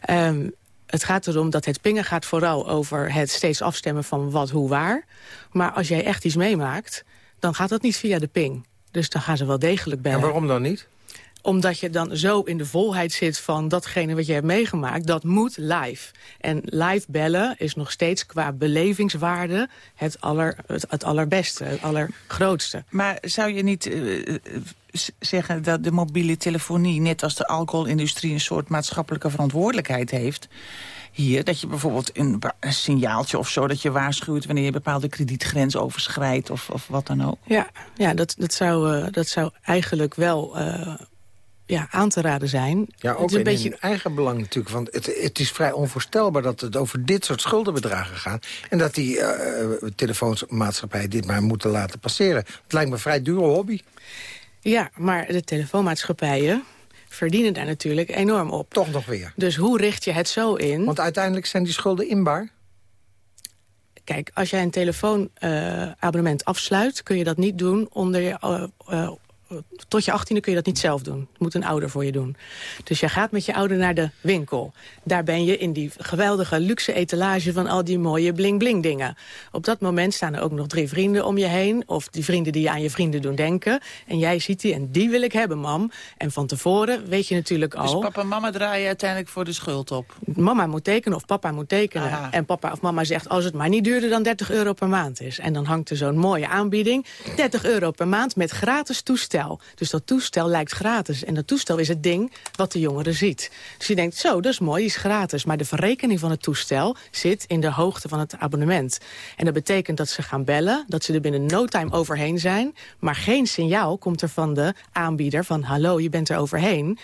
Ehm, het gaat erom dat het pingen gaat vooral over het steeds afstemmen van wat, hoe, waar. Maar als jij echt iets meemaakt, dan gaat dat niet via de ping. Dus dan gaan ze wel degelijk bellen. En waarom dan niet? Omdat je dan zo in de volheid zit van datgene wat je hebt meegemaakt. Dat moet live. En live bellen is nog steeds qua belevingswaarde het, aller, het, het allerbeste, het allergrootste. Maar zou je niet eh, eh, zeggen dat de mobiele telefonie... net als de alcoholindustrie een soort maatschappelijke verantwoordelijkheid heeft... Hier, dat je bijvoorbeeld een, signaaltje of zo... dat je waarschuwt wanneer je een bepaalde kredietgrens overschrijdt... of, of wat dan ook. Ja, ja dat, dat, zou, eh, dat zou eigenlijk wel ja, aan te raden zijn. Ja, Het ook is een in beetje hun eigen belang natuurlijk. Want het, het is vrij onvoorstelbaar dat het over dit soort schuldenbedragen gaat. En dat die eh telefoonsmaatschappijen dit maar moeten laten passeren. Het lijkt me een vrij dure hobby. Ja, maar de telefoonmaatschappijen verdienen daar natuurlijk enorm op. Toch nog weer. Dus hoe richt je het zo in? Want uiteindelijk zijn die schulden inbaar. Kijk, als jij een telefoonabonnement afsluit... kun je dat niet doen onder je... eh, eh, tot je achttiende kun je dat niet zelf doen. Moet een ouder voor je doen. Dus je gaat met je ouder naar de winkel. Daar ben je in die geweldige luxe etalage van al die mooie bling-bling dingen. Op dat moment staan er ook nog drie vrienden om je heen. Of die vrienden die je aan je vrienden doen denken. En jij ziet die en die wil ik hebben, mam. En van tevoren weet je natuurlijk Dus al... papa en mama draaien uiteindelijk voor de schuld op. Mama moet tekenen of papa moet tekenen. Aha. En papa of mama zegt als het maar niet duurder dan 30 euro per maand is. En dan hangt er zo'n mooie aanbieding. 30 euro per maand met gratis toestel. Dus dat toestel lijkt gratis. En dat toestel is het ding wat de jongere ziet. Dus je denkt, zo, dat is mooi, is gratis. Maar de verrekening van het toestel zit in de hoogte van het abonnement. En dat betekent dat ze gaan bellen, dat ze er binnen no time overheen zijn. Maar geen signaal komt er van de aanbieder van... hallo, je bent er overheen.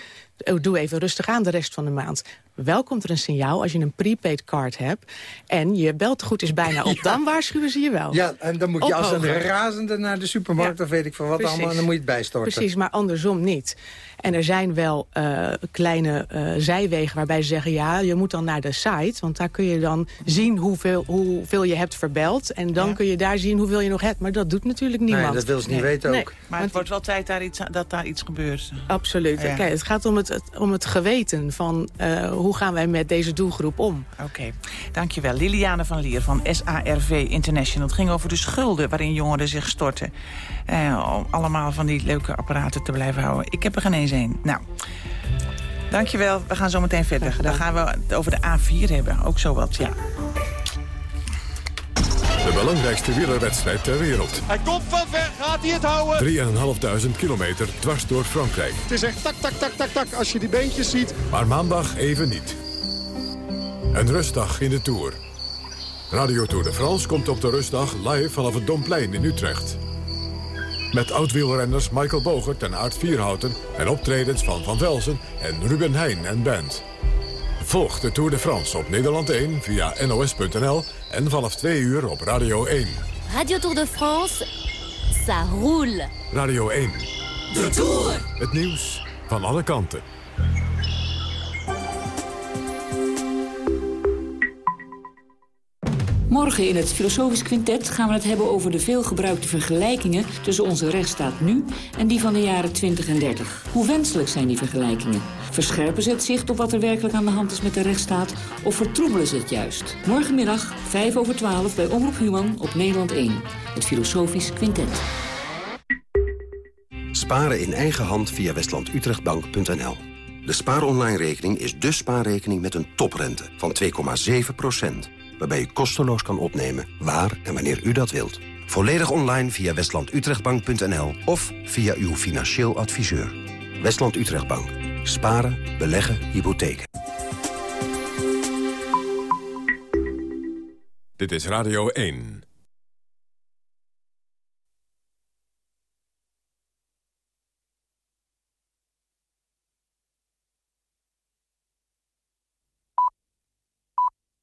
Oh, Doe even rustig aan de rest van de maand. Wel komt er een signaal als je een prepaid card hebt... en je beltegoed is bijna op, dan waarschuwen ze je wel. Ja, en dan moet je als een razende naar de supermarkt... of weet ik veel wat Precies. allemaal, en dan moet je het bijstorten. Precies, maar andersom niet. En er zijn wel eh, kleine eh, zijwegen waarbij ze zeggen... ja, je moet dan naar de site, want daar kun je dan zien hoeveel, hoeveel je hebt verbeld. En dan kun je daar zien hoeveel je nog hebt. Maar dat doet natuurlijk niemand. dat wil ze niet weten ook. Maar het wordt wel tijd daar iets, dat daar iets gebeurt. Absoluut. Ja. Kijk, het gaat om het, het- om het geweten van eh, hoe gaan wij met deze doelgroep om. Oké, dankjewel. Liliane van Lier van SARV International. Het ging over de schulden waarin jongeren zich storten. Eh, om allemaal van die leuke apparaten te blijven houden. Ik heb er geen eens een. Nou, dankjewel. We gaan zo meteen verder. Dan gaan we het over de A4 hebben. Ook zo wat, ja. Belangrijkste wielerwedstrijd ter wereld. Hij komt van ver, gaat hij het houden? 3.500 kilometer dwars door Frankrijk. Het is echt tak, tak, tak, tak, tak als je die beentjes ziet. Maar maandag even niet. Een rustdag in de Tour. Radio Tour de France komt op de rustdag live vanaf het Domplein in Utrecht. Met oud-wielrenners Michael Bogert en Aart Vierhouten... en optredens van Van Velzen en Ruben Heijn en band. Volg de Tour de France op Nederland 1 via nos.nl... en vanaf 2 uur op Radio 1. Radio Tour de France, ça roule. Radio 1. De Tour. Het nieuws van alle kanten. Morgen in het Filosofisch Quintet gaan we het hebben over de veelgebruikte vergelijkingen tussen onze rechtsstaat nu en die van de jaren 20 en 30. Hoe wenselijk zijn die vergelijkingen? Verscherpen ze het zicht op wat er werkelijk aan de hand is met de rechtsstaat of vertroebelen ze het juist? Morgenmiddag, 5 over 12 bij Omroep Human op Nederland 1. Het Filosofisch Quintet. Sparen in eigen hand via westlandutrechtbank.nl. De spaaronline-rekening is de spaarrekening met een toprente van 2,7% waarbij u kosteloos kan opnemen waar en wanneer u dat wilt. Volledig online via westlandutrechtbank.nl of via uw financieel adviseur. Westland Utrechtbank. Sparen, beleggen, hypotheken. Dit is Radio 1.